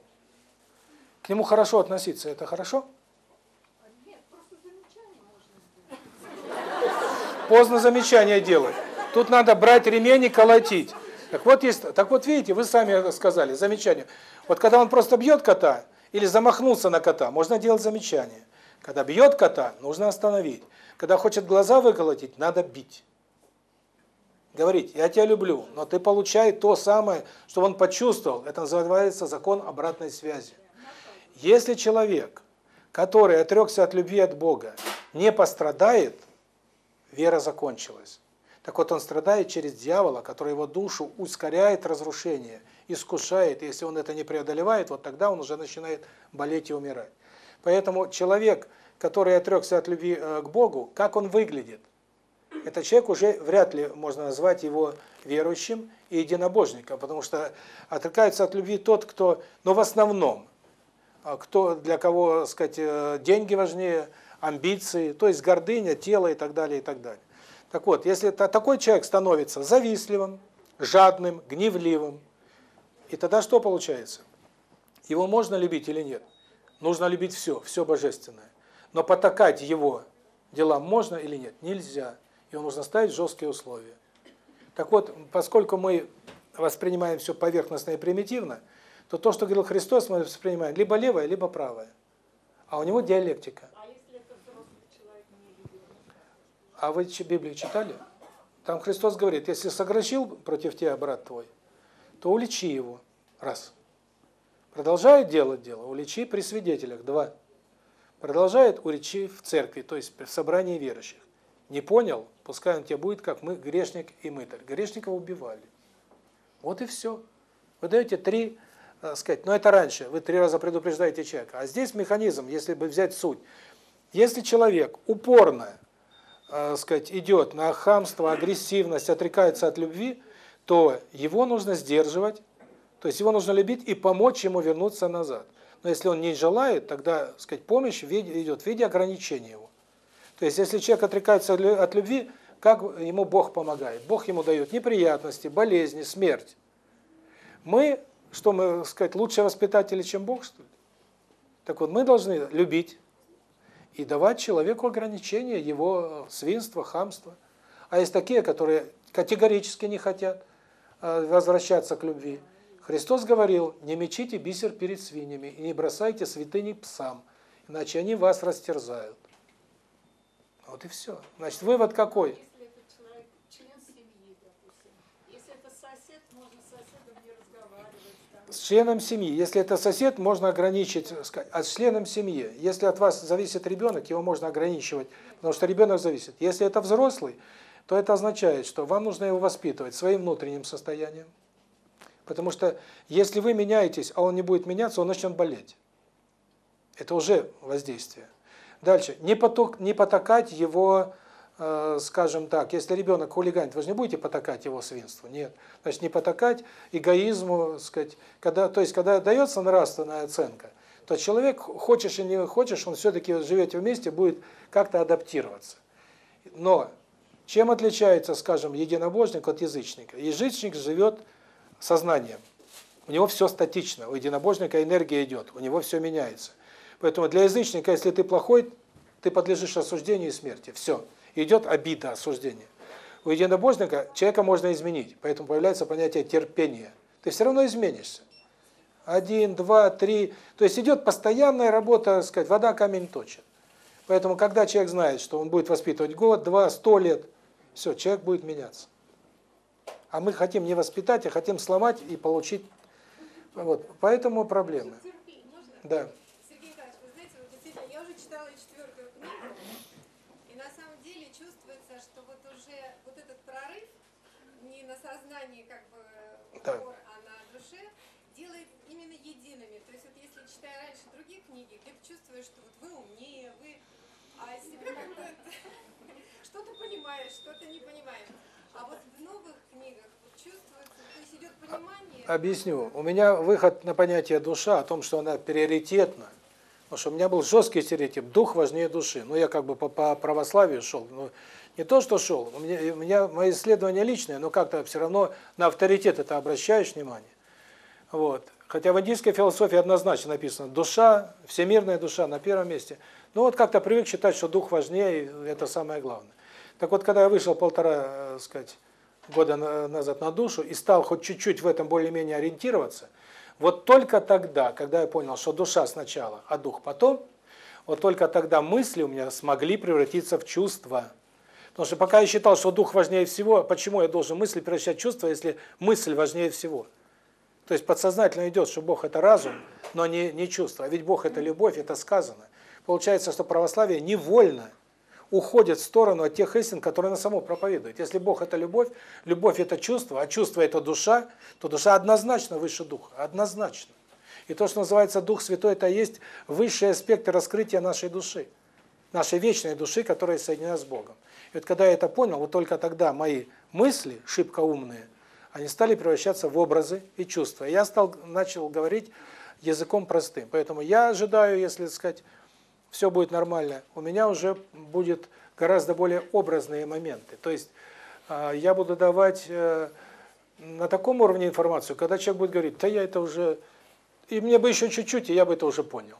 к нему хорошо относиться – это хорошо? Поздно замечание делать. Тут надо брать ремень и колотить. Так вот есть, так вот видите, вы сами сказали замечание. Вот когда он просто бьет кота или замахнулся на кота, можно делать замечание. Когда бьет кота, нужно остановить. Когда хочет глаза выколотить, надо бить. Говорить: "Я тебя люблю", но ты получай то самое, что он почувствовал. Это называется закон обратной связи. Если человек, который отрекся от любви от Бога, не пострадает, вера закончилась. Так вот, он страдает через дьявола, который его душу ускоряет разрушение, искушает. Если он это не преодолевает, вот тогда он уже начинает болеть и умирать. Поэтому человек, который отрекся от любви э, к Богу, как он выглядит? Этот человек уже вряд ли можно назвать его верующим и единобожником, потому что отрекается от любви тот, кто, но в основном, а кто для кого, сказать, э, деньги важнее, амбиции, то есть гордыня, тело и так далее, и так далее. Так вот, если такой человек становится завистливым, жадным, гневливым, и тогда что получается? Его можно любить или нет? Нужно любить все, все божественное. Но потакать его делам можно или нет? Нельзя. Его нужно ставить жесткие условия. Так вот, поскольку мы воспринимаем все поверхностно и примитивно, то то, что говорил Христос, мы воспринимаем либо левое, либо правое. А у него диалектика. А вы Библию читали? Там Христос говорит, если согрешил против тебя брат твой, то уличи его. Раз. Продолжает делать дело, уличи при свидетелях. Два. Продолжает уличи в церкви, то есть в собрании верующих. Не понял? Пускай он тебе будет, как мы, грешник и мытарь. Грешников убивали. Вот и все. Вы даете три, так сказать, но это раньше, вы три раза предупреждаете человека. А здесь механизм, если бы взять суть. Если человек упорно э, сказать, идет на хамство, агрессивность, отрекается от любви, то его нужно сдерживать, то есть его нужно любить и помочь ему вернуться назад. Но если он не желает, тогда, сказать, помощь идет в виде ограничения его. То есть если человек отрекается от любви, как ему Бог помогает? Бог ему дает неприятности, болезни, смерть. Мы, что мы, сказать, лучшие воспитатели, чем Бог, что ли? Так вот, мы должны любить, и давать человеку ограничения его свинства, хамства. А есть такие, которые категорически не хотят э, возвращаться к любви. Христос говорил, не мечите бисер перед свиньями и не бросайте святыни псам, иначе они вас растерзают. Вот и все. Значит, вывод какой? С членом семьи. Если это сосед, можно ограничить, а с членом семьи. Если от вас зависит ребенок, его можно ограничивать, потому что ребенок зависит. Если это взрослый, то это означает, что вам нужно его воспитывать своим внутренним состоянием. Потому что если вы меняетесь, а он не будет меняться, он начнет болеть. Это уже воздействие. Дальше. Не, поток, не потакать его, э, скажем так, если ребенок хулиганит, вы же не будете потакать его свинству, нет. Значит, не потакать эгоизму, сказать, когда, то есть, когда дается нравственная оценка, то человек, хочешь и не хочешь, он все-таки живете вместе, будет как-то адаптироваться. Но чем отличается, скажем, единобожник от язычника? Язычник живет сознанием. У него все статично, у единобожника энергия идет, у него все меняется. Поэтому для язычника, если ты плохой, ты подлежишь осуждению и смерти. Все. Идет обида, осуждение. У единобожника человека можно изменить, поэтому появляется понятие терпения. Ты все равно изменишься. Один, два, три. То есть идет постоянная работа, так сказать, вода камень точит. Поэтому, когда человек знает, что он будет воспитывать год, два, сто лет, все, человек будет меняться. А мы хотим не воспитать, а хотим сломать и получить. Вот, поэтому проблемы. Да. Сергей Николаевич, вы знаете, вот действительно, я уже читала и четвертую книгу, и на самом деле чувствуется, что вот уже вот этот прорыв не на сознании как бы Да. упор, а на душе делает именно едиными. То есть вот если читая раньше другие книги, где-то чувствуешь, что вот вы умнее, вы, а себя как бы что-то понимаешь, что-то не понимаешь. А вот в новых книгах чувствуется, то есть идет понимание. Объясню. У меня выход на понятие душа о том, что она приоритетна. Потому что у меня был жесткий стереотип, дух важнее души. Ну, я как бы по, по православию шел. Но не то, что шел. У меня, у меня мои исследования личные, но как-то все равно на авторитет это обращаешь внимание. Вот. Хотя в индийской философии однозначно написано, душа, всемирная душа на первом месте. Ну вот как-то привык считать, что дух важнее, и это самое главное. Так вот, когда я вышел полтора, э, сказать, года на- назад на душу и стал хоть чуть-чуть в этом более-менее ориентироваться, вот только тогда, когда я понял, что душа сначала, а дух потом, вот только тогда мысли у меня смогли превратиться в чувства. Потому что пока я считал, что дух важнее всего, почему я должен мысли превращать в чувства, если мысль важнее всего? То есть подсознательно идет, что Бог – это разум, но не, не чувство. А ведь Бог – это любовь, это сказано. Получается, что православие невольно уходит в сторону от тех истин, которые оно само проповедует. Если Бог – это любовь, любовь – это чувство, а чувство – это душа, то душа однозначно выше духа, однозначно. И то, что называется Дух Святой, это есть высшие аспекты раскрытия нашей души, нашей вечной души, которая соединена с Богом. И вот когда я это понял, вот только тогда мои мысли, шибко умные, они стали превращаться в образы и чувства. Я стал, начал говорить языком простым. Поэтому я ожидаю, если сказать, все будет нормально, у меня уже будет гораздо более образные моменты. То есть э, я буду давать э, на таком уровне информацию, когда человек будет говорить, да я это уже... И мне бы еще чуть-чуть, и я бы это уже понял.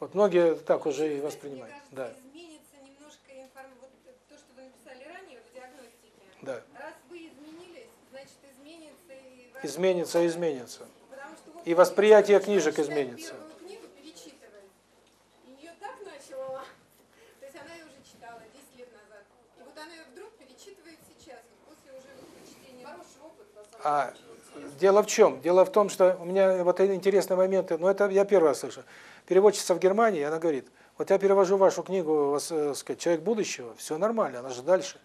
Вот многие так уже и воспринимают. Да, кажется, изменится немножко информация. Вот то, что вы написали ранее в диагностике. да. Раз вы изменились, значит изменится и ваш Изменится, подход. изменится. Потому что вот И восприятие я книжек читать изменится. Первую книгу перечитывать. И ее так начала. То есть она ее уже читала 10 лет назад. И вот она ее вдруг перечитывает сейчас, вот после уже прочтения. Хороший опыт, на самом А дело в чем? Дело в том, что у меня вот интересные моменты, но это я первый раз слышу. Переводчица в Германии, она говорит, вот я перевожу вашу книгу, вас, э, сказать, «Человек будущего», все нормально, она же дальше.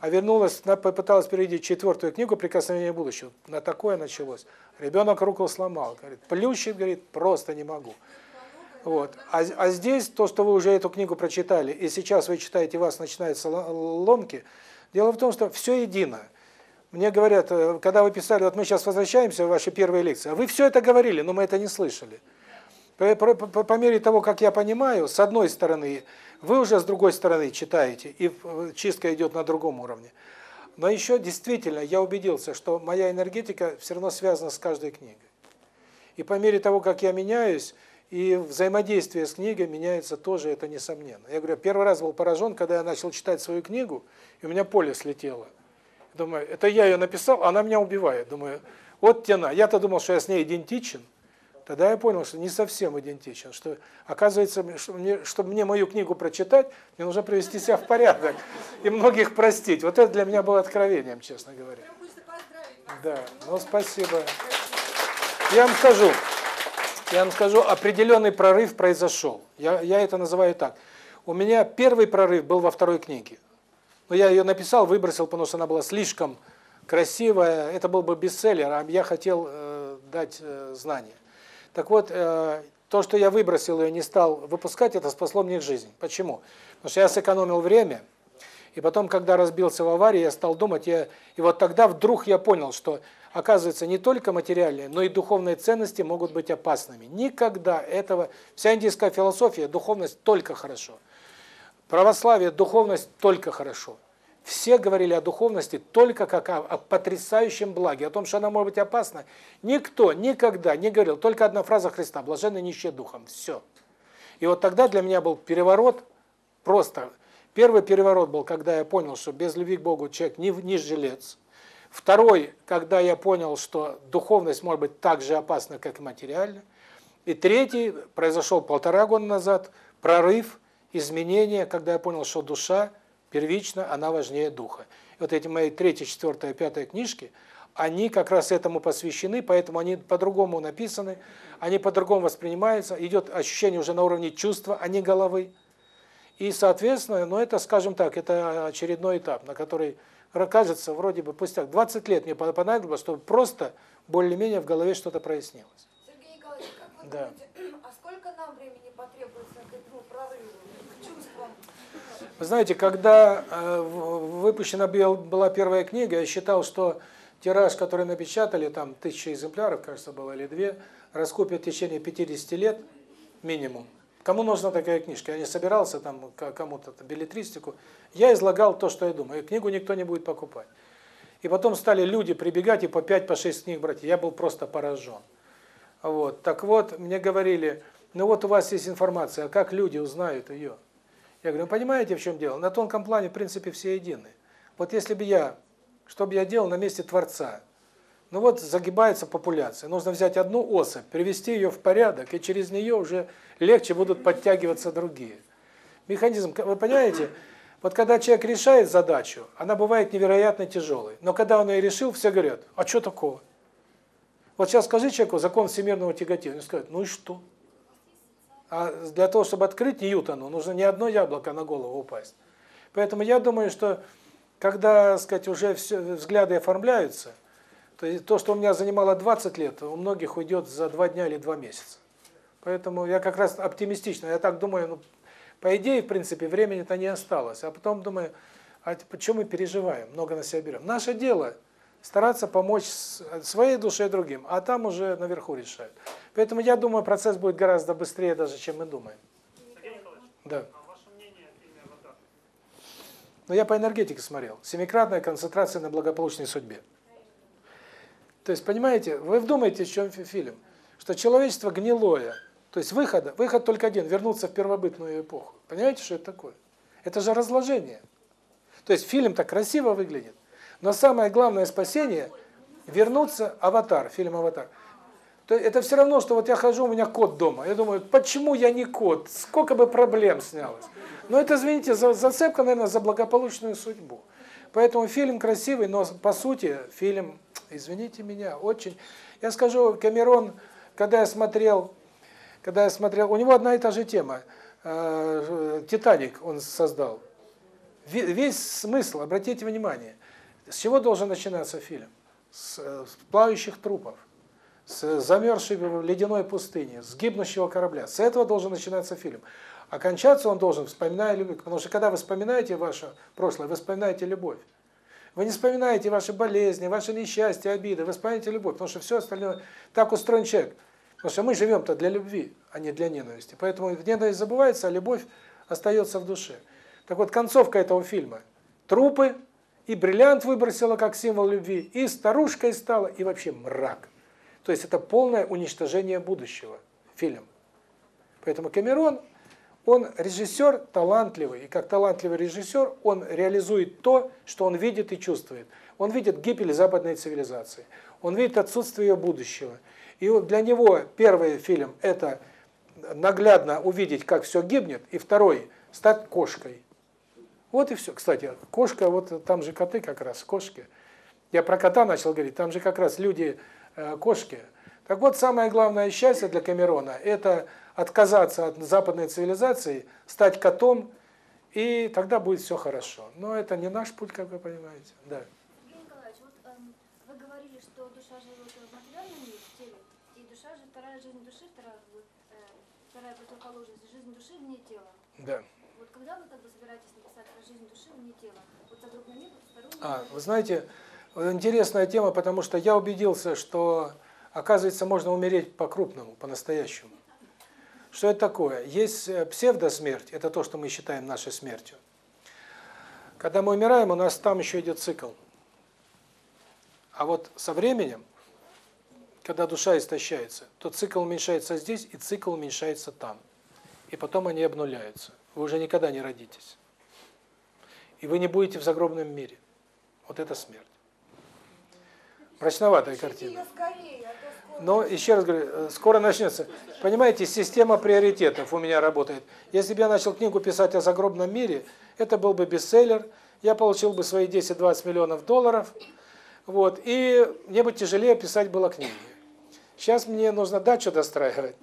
А вернулась, она попыталась перевести четвертую книгу «Прикосновение будущего». На такое началось. Ребенок руку сломал, говорит, плющит, говорит, просто не могу. Вот. А, а здесь то, что вы уже эту книгу прочитали, и сейчас вы читаете, у вас начинаются ло- ломки, дело в том, что все едино. Мне говорят, э, когда вы писали, вот мы сейчас возвращаемся в ваши первые лекции, а вы все это говорили, но мы это не слышали. По, по- по- по мере того, как я понимаю, с одной стороны, вы уже с другой стороны читаете, и э, чистка идет на другом уровне. Но еще действительно я убедился, что моя энергетика все равно связана с каждой книгой. И по мере того, как я меняюсь, и взаимодействие с книгой меняется тоже, это несомненно. Я говорю, первый раз был поражен, когда я начал читать свою книгу, и у меня поле слетело. Думаю, это я ее написал, она меня убивает. Думаю, вот тена. Я-то думал, что я с ней идентичен. Тогда я понял, что не совсем идентичен, что оказывается, что мне, чтобы мне мою книгу прочитать, мне нужно привести себя в порядок и многих простить. Вот это для меня было откровением, честно говоря. Да, ну спасибо. Я вам скажу, я вам скажу, определенный прорыв произошел. Я, я это называю так. У меня первый прорыв был во второй книге. Но я ее написал, выбросил, потому что она была слишком красивая. Это был бы бестселлер, а я хотел э, дать э, знания. Так вот, э, То, что я выбросил ее, не стал выпускать, это спасло мне жизнь. Почему? Потому что я сэкономил время, и потом, когда разбился в аварии, я стал думать, я, и вот тогда вдруг я понял, что, оказывается, не только материальные, но и духовные ценности могут быть опасными. Никогда этого... Вся индийская философия, духовность только хорошо. Православие, духовность только хорошо. Все говорили о духовности только как о, о потрясающем благе, о том, что она может быть опасна. Никто никогда не говорил, только одна фраза Христа, блаженны нищие духом, все. И вот тогда для меня был переворот, просто, первый переворот был, когда я понял, что без любви к Богу человек не, не жилец. Второй, когда я понял, что духовность может быть так же опасна, как и материальная. И третий, произошел полтора года назад, прорыв, изменение, когда я понял, что душа первично, она важнее духа. И вот эти мои третья, четвертая, пятая книжки, они как раз этому посвящены, поэтому они по-другому написаны, они по-другому воспринимаются, идет ощущение уже на уровне чувства, а не головы. И, соответственно, ну это, скажем так, это очередной этап, на который кажется, вроде бы пустяк. 20 лет мне понадобилось, чтобы просто более-менее в голове что-то прояснилось. Сергей Николаевич, как вы Да. думаете, а сколько нам времени потребуется к этому прорыву, к чувствам? Вы знаете, когда э, выпущена была первая книга, я считал, что тираж, который напечатали, там тысяча экземпляров, кажется, было, или две, раскупят в течение 50 лет минимум. Кому нужна такая книжка? Я не собирался там кому-то билетристику. Я излагал то, что я думаю. Книгу никто не будет покупать. И потом стали люди прибегать и по 5, по 6 книг брать. Я был просто поражен. Вот. Так вот, мне говорили, ну вот у вас есть информация, а как люди узнают ее? Я говорю, ну понимаете, в чем дело? На тонком плане, в принципе, все едины. Вот если бы я, что бы я делал на месте Творца? Ну вот загибается популяция. Нужно взять одну особь, привести ее в порядок, и через нее уже легче будут подтягиваться другие. Механизм, вы понимаете, вот когда человек решает задачу, она бывает невероятно тяжелой. Но когда он ее решил, все говорят, а что такого? Вот сейчас скажи человеку закон всемирного тяготения, он скажет, ну и что? А для того, чтобы открыть Ньютону, нужно не одно яблоко на голову упасть. Поэтому я думаю, что когда, сказать, уже все взгляды оформляются, то то, что у меня занимало 20 лет, у многих уйдет за два дня или два месяца. Поэтому я как раз оптимистично. Я так думаю, ну, по идее, в принципе, времени-то не осталось. А потом думаю, а почему мы переживаем, много на себя берем? Наше дело стараться помочь своей душе и другим, а там уже наверху решают. Поэтому я думаю, процесс будет гораздо быстрее даже, чем мы думаем. Да. а? Но я по энергетике смотрел. Семикратная концентрация на благополучной судьбе. То есть, понимаете, вы вдумайтесь, в чем фи- фильм. Что человечество гнилое. То есть выхода, выход только один, вернуться в первобытную эпоху. Понимаете, что это такое? Это же разложение. То есть фильм так красиво выглядит. Но самое главное спасение – вернуться, аватар, фильм «Аватар». То это все равно, что вот я хожу, у меня кот дома. Я думаю, почему я не кот? Сколько бы проблем снялось. Но это, извините, за- зацепка, наверное, за благополучную судьбу. Поэтому фильм красивый, но по сути фильм, извините меня, очень... Я скажу, Камерон, когда я смотрел, когда я смотрел, у него одна и та же тема. Э, «Титаник» он создал. Ве- Весь смысл, обратите внимание, с чего должен начинаться фильм? С, э, с плавающих трупов, с замерзшей ледяной пустыни, с гибнущего корабля. С этого должен начинаться фильм. Окончаться он должен, вспоминая любовь. Потому что когда вы вспоминаете ваше прошлое, вы вспоминаете любовь. Вы не вспоминаете ваши болезни, ваши несчастья, обиды, вы вспоминаете любовь, потому что все остальное... Так устроен человек. Потому что мы живем-то для любви, а не для ненависти. Поэтому ненависть забывается, а любовь остается в душе. Так вот, концовка этого фильма. Трупы, и бриллиант выбросила как символ любви, и старушкой стала, и вообще мрак. То есть это полное уничтожение будущего. Фильм. Поэтому Камерон, он режиссер талантливый, и как талантливый режиссер он реализует то, что он видит и чувствует. Он видит гибель западной цивилизации, он видит отсутствие ее будущего. И для него первый фильм – это наглядно увидеть, как все гибнет, и второй – стать кошкой. Вот и все. Кстати, кошка, вот там же коты как раз, кошки. Я про кота начал говорить, там же как раз люди э, кошки. Так вот, самое главное счастье для Камерона – это отказаться от западной цивилизации, стать котом, и тогда будет все хорошо. Но это не наш путь, как вы понимаете. Да. Сергей Николаевич, вот эм, вы говорили, что душа живет в материальном мире, в теле, и душа же, вторая жизнь души, вторая э, вторая противоположность, жизнь души вне тела. Да. Вот когда вы как бы собираетесь написать про жизнь души вне тела? Вот загробный мир, потусторонний А, вы знаете, интересная тема, потому что я убедился, что, оказывается, можно умереть по-крупному, по-настоящему. Что это такое? Есть э, псевдосмерть, это то, что мы считаем нашей смертью. Когда мы умираем, у нас там еще идет цикл. А вот со временем, когда душа истощается, то цикл уменьшается здесь, и цикл уменьшается там. И потом они обнуляются. Вы уже никогда не родитесь. И вы не будете в загробном мире. Вот это смерть. Мрачноватая картина. А. Но еще раз говорю, э, скоро начнется. Понимаете, система приоритетов у меня работает. Если бы я начал книгу писать о загробном мире, это был бы бестселлер, я получил бы свои 10-20 миллионов долларов, вот, и мне бы тяжелее писать было книги. Сейчас мне нужно дачу достраивать,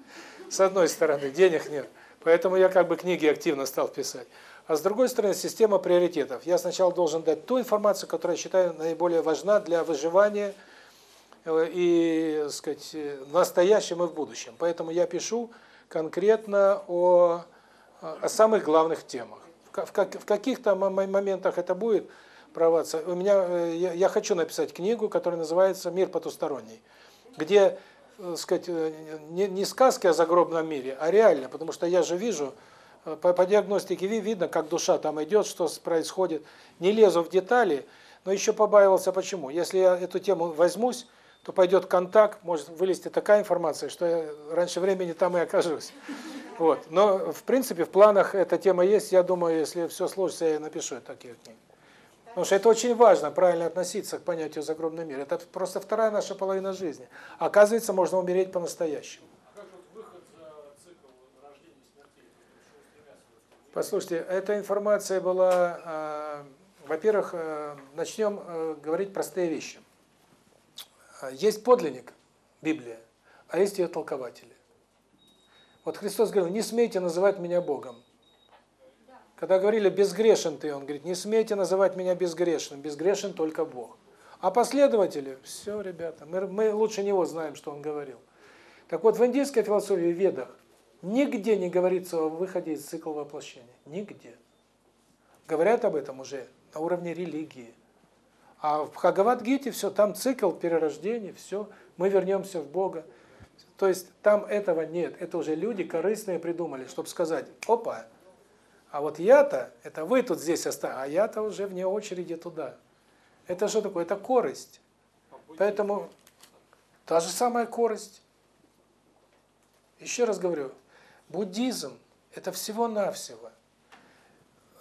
с одной стороны, денег нет, поэтому я как бы книги активно стал писать. А с другой стороны, система приоритетов. Я сначала должен дать ту информацию, которую я считаю наиболее важна для выживания э, и, сказать, э, в настоящем и в будущем. Поэтому я пишу конкретно о, о самых главных темах. В ка- В, как- в каких-то мо- мо- моментах это будет проваться. У меня э, я, я хочу написать книгу, которая называется Мир потусторонний, где, э, сказать, э, не, не сказки о загробном мире, а реально, потому что я же вижу э, по, по диагностике ви- видно, как душа там идет, что происходит. Не лезу в детали, но еще побаивался почему. Если я эту тему возьмусь, то пойдет контакт, может вылезти такая информация, что я раньше времени там и окажусь. Вот. Но, в принципе, в планах эта тема есть. Я думаю, если все сложится, я напишу такие книги. Потому что это очень важно, правильно относиться к понятию загробный мир. Это просто вторая наша половина жизни. Оказывается, можно умереть по-настоящему. Послушайте, эта информация была, э, во-первых, э, начнем э, говорить простые вещи. Э, Есть подлинник, Библия, а есть ее толкователи. Вот Христос говорил, не смейте называть меня Богом. Когда говорили, безгрешен ты, он говорит, не смейте называть меня безгрешным, безгрешен только Бог. А последователи, все, ребята, мы, мы лучше него знаем, что он говорил. Так вот, в индийской философии, в Ведах, нигде не говорится о выходе из цикла воплощения. Нигде. Говорят об этом уже на уровне религии. А в Бхагавад-гите все, там цикл перерождения, все, мы вернемся в Бога. То есть там этого нет. Это уже люди корыстные придумали, чтобы сказать, опа, а вот я-то, это вы тут здесь остались, а я-то уже вне очереди туда. Это что такое? Это корость. Поэтому та же самая корость. Еще раз говорю, буддизм – это всего-навсего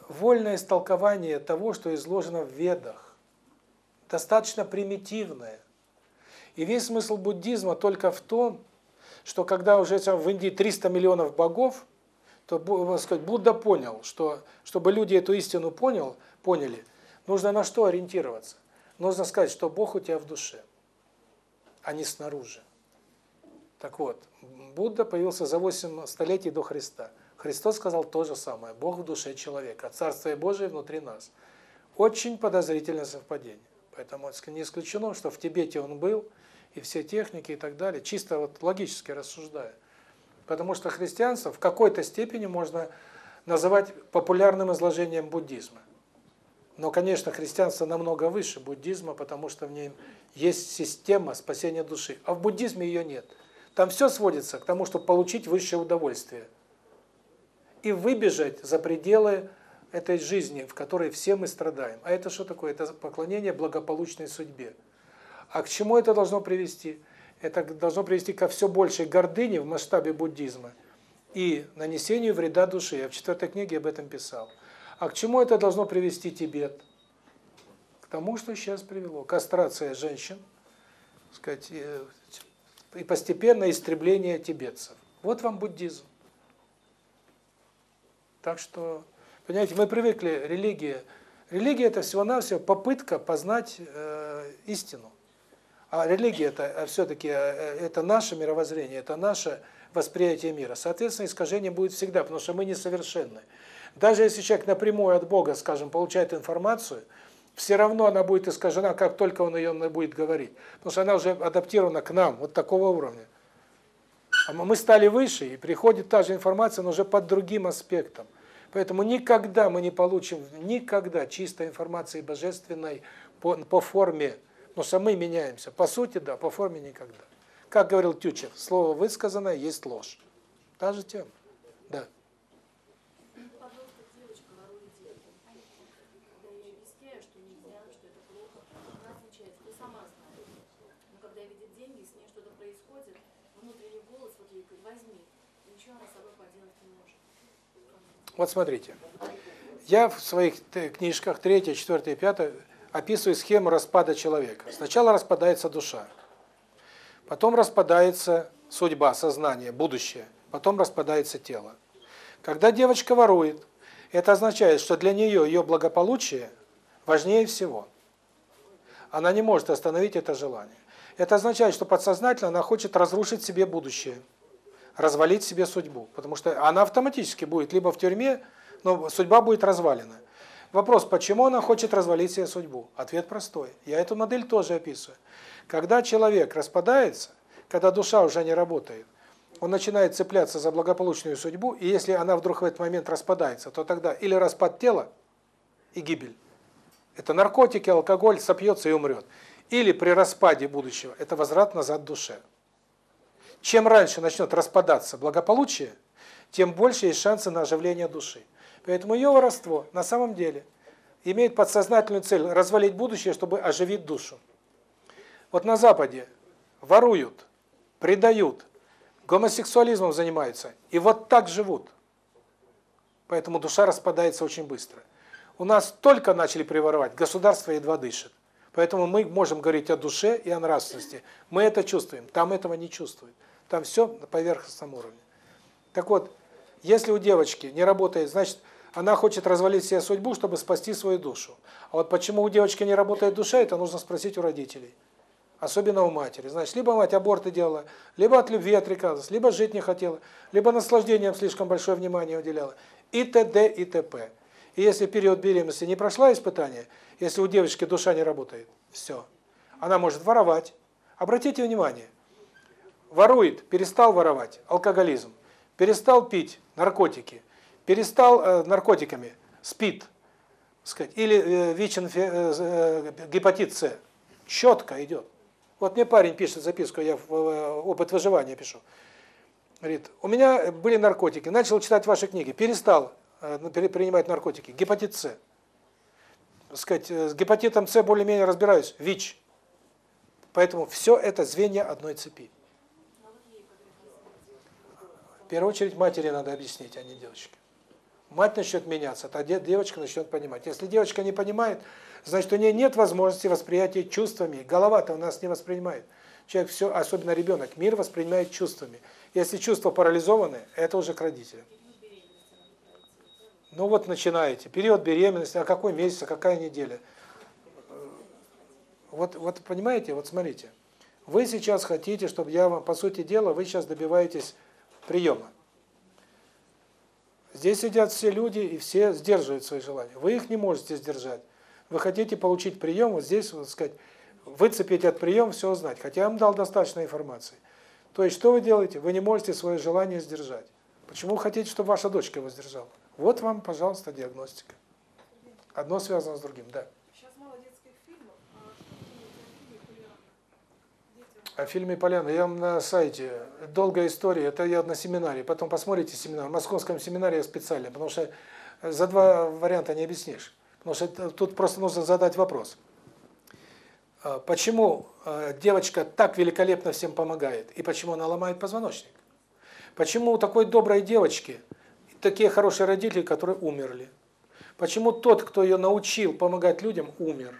вольное истолкование того, что изложено в Ведах. Достаточно примитивное. И весь смысл буддизма только в том, что когда уже в Индии 300 миллионов богов, то так сказать, Будда понял, что чтобы люди эту истину понял, поняли, нужно на что ориентироваться? Нужно сказать, что Бог у тебя в душе, а не снаружи. Так вот, Будда появился за 8 столетий до Христа. Христос сказал то же самое. Бог в душе человека, Царствие Божие внутри нас. Очень подозрительное совпадение. Поэтому не исключено, что в Тибете он был, и все техники и так далее, чисто вот логически рассуждая. Потому что христианство в какой-то степени можно называть популярным изложением буддизма. Но, конечно, христианство намного выше буддизма, потому что в нем есть система спасения души. А в буддизме ее нет. Там все сводится к тому, чтобы получить высшее удовольствие. И выбежать за пределы этой жизни, в которой все мы страдаем. А это что такое? Это поклонение благополучной судьбе. А к чему это должно привести? Это должно привести ко все большей гордыне в масштабе буддизма и нанесению вреда душе. Я в четвертой книге об этом писал. А к чему это должно привести Тибет? К тому, что сейчас привело. Кастрация женщин, сказать, э, и постепенное истребление тибетцев. Вот вам буддизм. Так что, понимаете, мы привыкли, религия. Религия – это всего-навсего попытка познать э, истину. А религия это все-таки это наше мировоззрение, это наше восприятие мира. Соответственно, искажение будет всегда, потому что мы несовершенны. Даже если человек напрямую от Бога, скажем, получает информацию, все равно она будет искажена, как только он ее будет говорить. Потому что она уже адаптирована к нам, вот такого уровня. А мы стали выше, и приходит та же информация, но уже под другим аспектом. Поэтому никогда мы не получим, никогда чистой информации божественной по, по форме, но что мы меняемся. По сути, да, по форме никогда. Как говорил Тютчев, слово высказанное есть ложь. Та же тема. Да. Вот смотрите. Я в своих книжках 3, 4, 5 описываю схему распада человека. Сначала распадается душа. Потом распадается судьба, сознание, будущее. Потом распадается тело. Когда девочка ворует, это означает, что для нее ее благополучие важнее всего. Она не может остановить это желание. Это означает, что подсознательно она хочет разрушить себе будущее, развалить себе судьбу. Потому что она автоматически будет либо в тюрьме, но судьба будет развалена. Вопрос, почему она хочет развалить себе судьбу? Ответ простой. Я эту модель тоже описываю. Когда человек распадается, когда душа уже не работает, он начинает цепляться за благополучную судьбу, и если она вдруг в этот момент распадается, то тогда или распад тела и гибель. Это наркотики, алкоголь, сопьется и умрет. Или при распаде будущего это возврат назад душе. Чем раньше начнет распадаться благополучие, тем больше есть шансы на оживление души. Поэтому ее воровство на самом деле имеет подсознательную цель развалить будущее, чтобы оживить душу. Вот на Западе воруют, предают, гомосексуализмом занимаются, и вот так живут. Поэтому душа распадается очень быстро. У нас только начали приворовать, государство едва дышит. Поэтому мы можем говорить о душе и о нравственности. Мы это чувствуем, там этого не чувствуют. Там все на поверхностном уровне. Так вот, если у девочки не работает, значит, она хочет развалить себе судьбу, чтобы спасти свою душу. А вот почему у девочки не работает душа, это нужно спросить у родителей. Особенно у матери. Значит, либо мать аборты делала, либо от любви отрекалась, либо жить не хотела, либо наслаждением слишком большое внимание уделяла. И т.д. и т.п. И если период беременности не прошла испытание, если у девочки душа не работает, все. Она может воровать. Обратите внимание, ворует, перестал воровать, алкоголизм, перестал пить, наркотики, перестал э, наркотиками, спит, сказать, или э, ВИЧ, э, гепатит С, четко идет. Вот мне парень пишет записку, я опыт выживания пишу. Говорит, у меня были наркотики, начал читать ваши книги, перестал э, принимать наркотики, гепатит С. Сказать, с гепатитом С более-менее разбираюсь, ВИЧ. Поэтому все это звенья одной цепи. В первую очередь матери надо объяснить, а не девочке. Мать начнет меняться, тогда девочка начнет понимать. Если девочка не понимает, значит, у нее нет возможности восприятия чувствами. Голова-то у нас не воспринимает. Человек все, особенно ребенок, мир воспринимает чувствами. Если чувства парализованы, это уже к родителям. Ну вот начинаете. Период беременности, а какой месяц, а какая неделя? Вот, вот понимаете, вот смотрите. Вы сейчас хотите, чтобы я вам, по сути дела, вы сейчас добиваетесь приема. Здесь сидят все люди, и все сдерживают свои желания. Вы их не можете сдержать. Вы хотите получить прием, вот здесь, вот сказать, выцепить от приема, все узнать. Хотя я вам дал достаточно информации. То есть, что вы делаете? Вы не можете свое желание сдержать. Почему хотите, чтобы ваша дочка его сдержала? Вот вам, пожалуйста, диагностика. Одно связано с другим, да. Сейчас мало детских фильмов, а что О фильме «Поляна» я вам на сайте, долгая история, это я на семинаре, потом посмотрите семинар, в московском семинаре я специально, потому что за два варианта не объяснишь. Потому что тут просто нужно задать вопрос. Почему девочка так великолепно всем помогает, и почему она ломает позвоночник? Почему у такой доброй девочки такие хорошие родители, которые умерли? Почему тот, кто ее научил помогать людям, умер?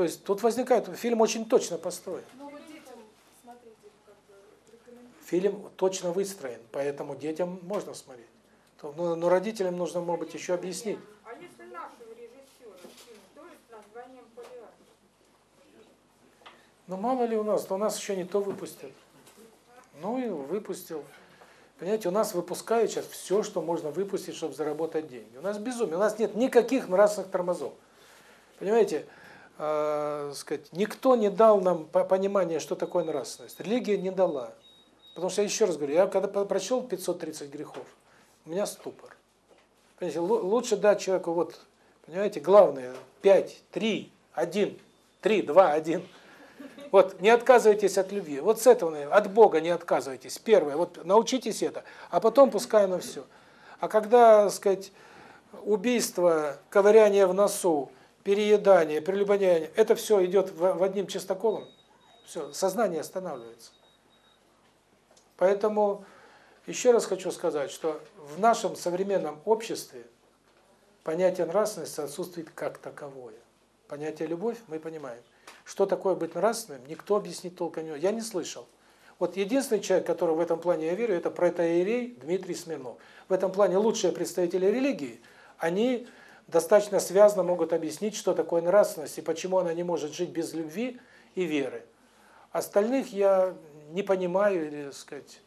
То есть тут возникает, фильм очень точно построен. Фильм точно выстроен, поэтому детям можно смотреть. Но, но родителям нужно, может быть, еще объяснить. А если нашего режиссера фильм тоже с названием? Ну мало ли у нас, то у нас еще не то выпустил. Ну и выпустил. Понимаете, у нас выпускают сейчас все, что можно выпустить, чтобы заработать деньги. У нас безумие, у нас нет никаких нравственных тормозов. Понимаете, э, сказать, никто не дал нам понимания, что такое нравственность. Религия не дала. Потому что, я еще раз говорю, я когда прочел 530 грехов, у меня ступор. Понимаете, лучше дать человеку, вот, понимаете, главное, 5, 3, 1, 3, 2, 1. Вот, не отказывайтесь от любви. Вот с этого, от Бога не отказывайтесь. Первое, вот научитесь это, а потом пускай оно все. А когда, так сказать, убийство, ковыряние в носу, переедание, прелюбодеяние, это все идет в, в одним чистоколом, все, сознание останавливается. Поэтому еще раз хочу сказать, что в нашем современном обществе понятие нравственности отсутствует как таковое. Понятие любовь мы понимаем. Что такое быть нравственным, никто объяснить толком не. Я не слышал. Вот единственный человек, который в этом плане я верю, это протоиерей Дмитрий Смирнов. В этом плане лучшие представители религии, они достаточно связно могут объяснить, что такое нравственность и почему она не может жить без любви и веры. Остальных я не понимаю или, сказать,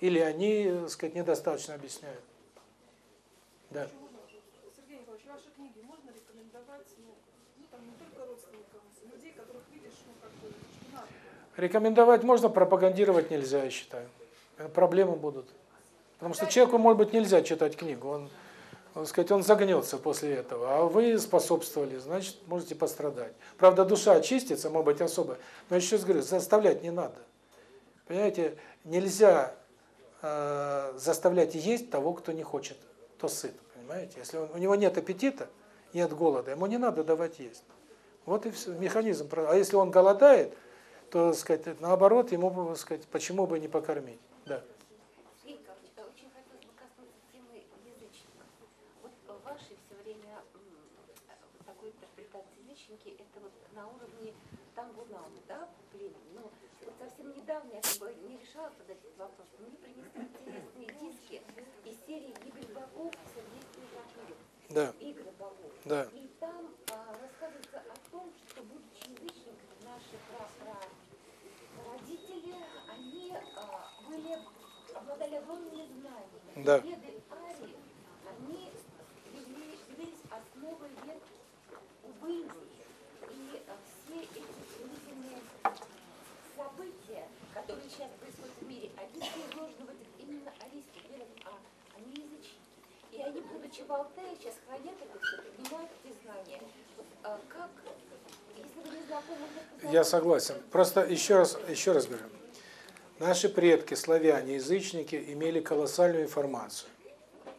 или они, сказать, недостаточно объясняют. Да. Сергей Николаевич, ваши книги можно рекомендовать, ну, ну там не только родственникам, людей, которых видишь, ну, как бы, что надо. Рекомендовать можно, пропагандировать нельзя, я считаю. Проблемы будут. Потому что человеку, может быть, нельзя читать книгу, он сказать, он загнется после этого, а вы способствовали, значит, можете пострадать. Правда, душа очистится, может быть, особо, но еще раз говорю, заставлять не надо. Понимаете, нельзя э, заставлять есть того, кто не хочет, кто сыт, понимаете? Если он, у него нет аппетита, нет голода, ему не надо давать есть. Вот и все, механизм. А если он голодает, то, сказать, наоборот, ему, сказать, почему бы не покормить? Да. Недавно я как бы не решала задать этот вопрос, но мне принесли интересные диски из серии «Гибель богов» Сергея Снежакова. Да. «Игры богов». Да. И там а, рассказывается о том, что, будучи язычниками, наши родители, они а, были, обладали огромными знаниями. Да. Веды Арии, они явились основой вед у Индии. И а, все эти удивительные события, которые сейчас происходят в мире, они все изложены в этих именно арийских верах, а они язычники. И они, будучи в Алтае, сейчас хранят это все, поднимают эти знания. Вот, а как, если вы не знакомы... Я согласен. Просто еще раз, еще раз говорю. Наши предки, славяне, язычники, имели колоссальную информацию.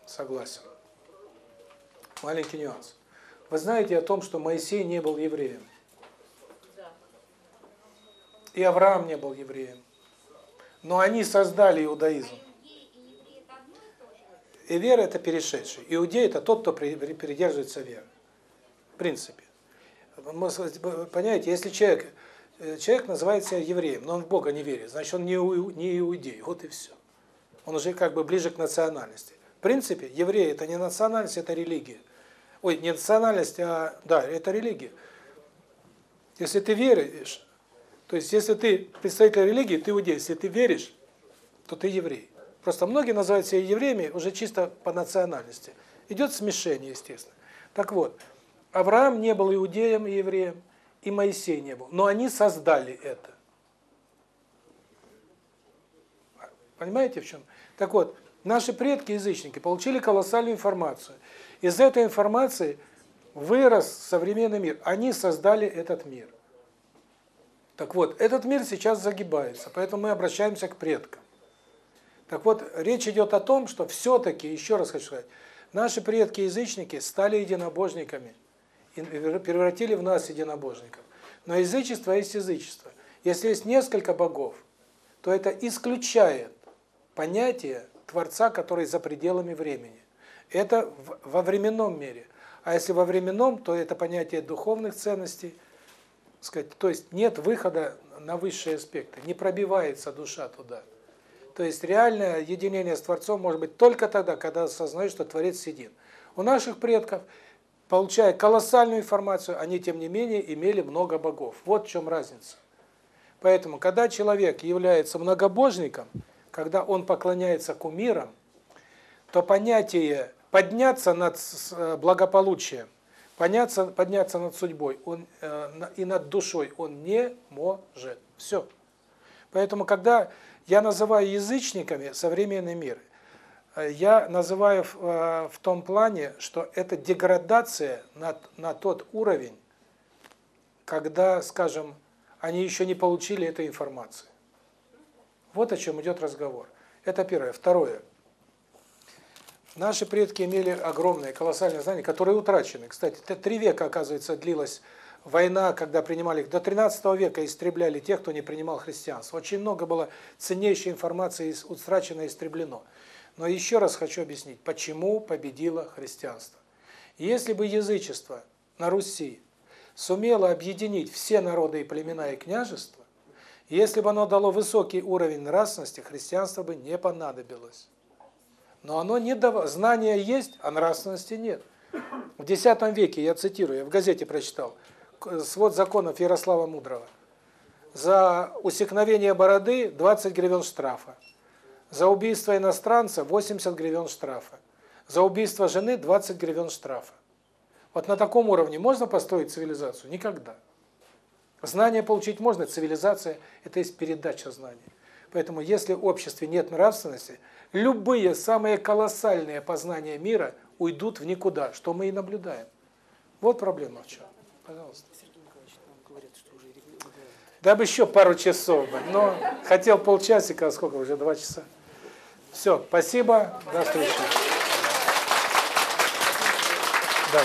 Согласен. Маленький нюанс. Вы знаете о том, что Моисей не был евреем? И Авраам не был евреем. Но они создали иудаизм. И вера – это перешедший. Иудей – это тот, кто придерживается веры. В принципе. Понимаете, если человек, э, человек называет себя евреем, но он в Бога не верит, значит, он не, иудей. Вот и все. Он уже как бы ближе к национальности. В принципе, еврей – это не национальность, это религия. Ой, не национальность, а да, это религия. Если ты веришь, то есть, если ты представитель религии, ты иудей. Если ты веришь, то ты еврей. Просто многие называют себя евреями уже чисто по национальности. Идет смешение, естественно. Так вот, Авраам не был иудеем и евреем, и Моисей не был. Но они создали это. Понимаете в чем? Так вот, наши предки-язычники получили колоссальную информацию. Из этой информации вырос современный мир. Они создали этот мир. Так вот, этот мир сейчас загибается, поэтому мы обращаемся к предкам. Так вот, речь идет о том, что все-таки, еще раз хочу сказать, наши предки-язычники стали единобожниками, превратили в нас единобожников. Но язычество есть язычество. Если есть несколько богов, то это исключает понятие Творца, который за пределами времени. Это во временном мире. А если во временном, то это понятие духовных ценностей – сказать, то есть нет выхода на высшие аспекты, не пробивается душа туда. То есть реальное единение с Творцом может быть только тогда, когда осознаешь, что Творец един. У наших предков, получая колоссальную информацию, они, тем не менее, имели много богов. Вот в чем разница. Поэтому, когда человек является многобожником, когда он поклоняется кумирам, то понятие «подняться над благополучием» Подняться, подняться над судьбой он э, и над душой он не может. Все. Поэтому, когда Я называю язычниками современный мир. Э, Я называю в, э, в том плане, что это деградация на, на тот уровень, когда, скажем, они еще не получили этой информации. Вот о чем идет разговор. Это первое. Второе. Наши предки имели огромные, колоссальные знания, которые утрачены. Кстати, три века, оказывается, длилась война, когда принимали. До 13 века истребляли тех, кто не принимал христианство. Очень много было ценнейшей информации утрачено и истреблено. Но еще раз хочу объяснить, почему победило христианство. Если бы язычество на Руси сумело объединить все народы и племена и княжества, если бы оно дало высокий уровень нравственности, христианство бы не понадобилось. Но оно не давало, знания есть, а нравственности нет. В X веке, я цитирую, я в газете прочитал, свод законов Ярослава Мудрого. За усекновение бороды 20 гривен штрафа. За убийство иностранца 80 гривен штрафа. За убийство жены 20 гривен штрафа. Вот на таком уровне можно построить цивилизацию? Никогда. Знания получить можно, цивилизация – это есть передача знаний. Поэтому если в обществе нет нравственности, любые самые колоссальные познания мира уйдут в никуда, что мы и наблюдаем. Вот проблема в чем. Пожалуйста. Да бы еще пару часов бы, но хотел полчасика, а сколько уже, два часа. Все, спасибо, до встречи. Да.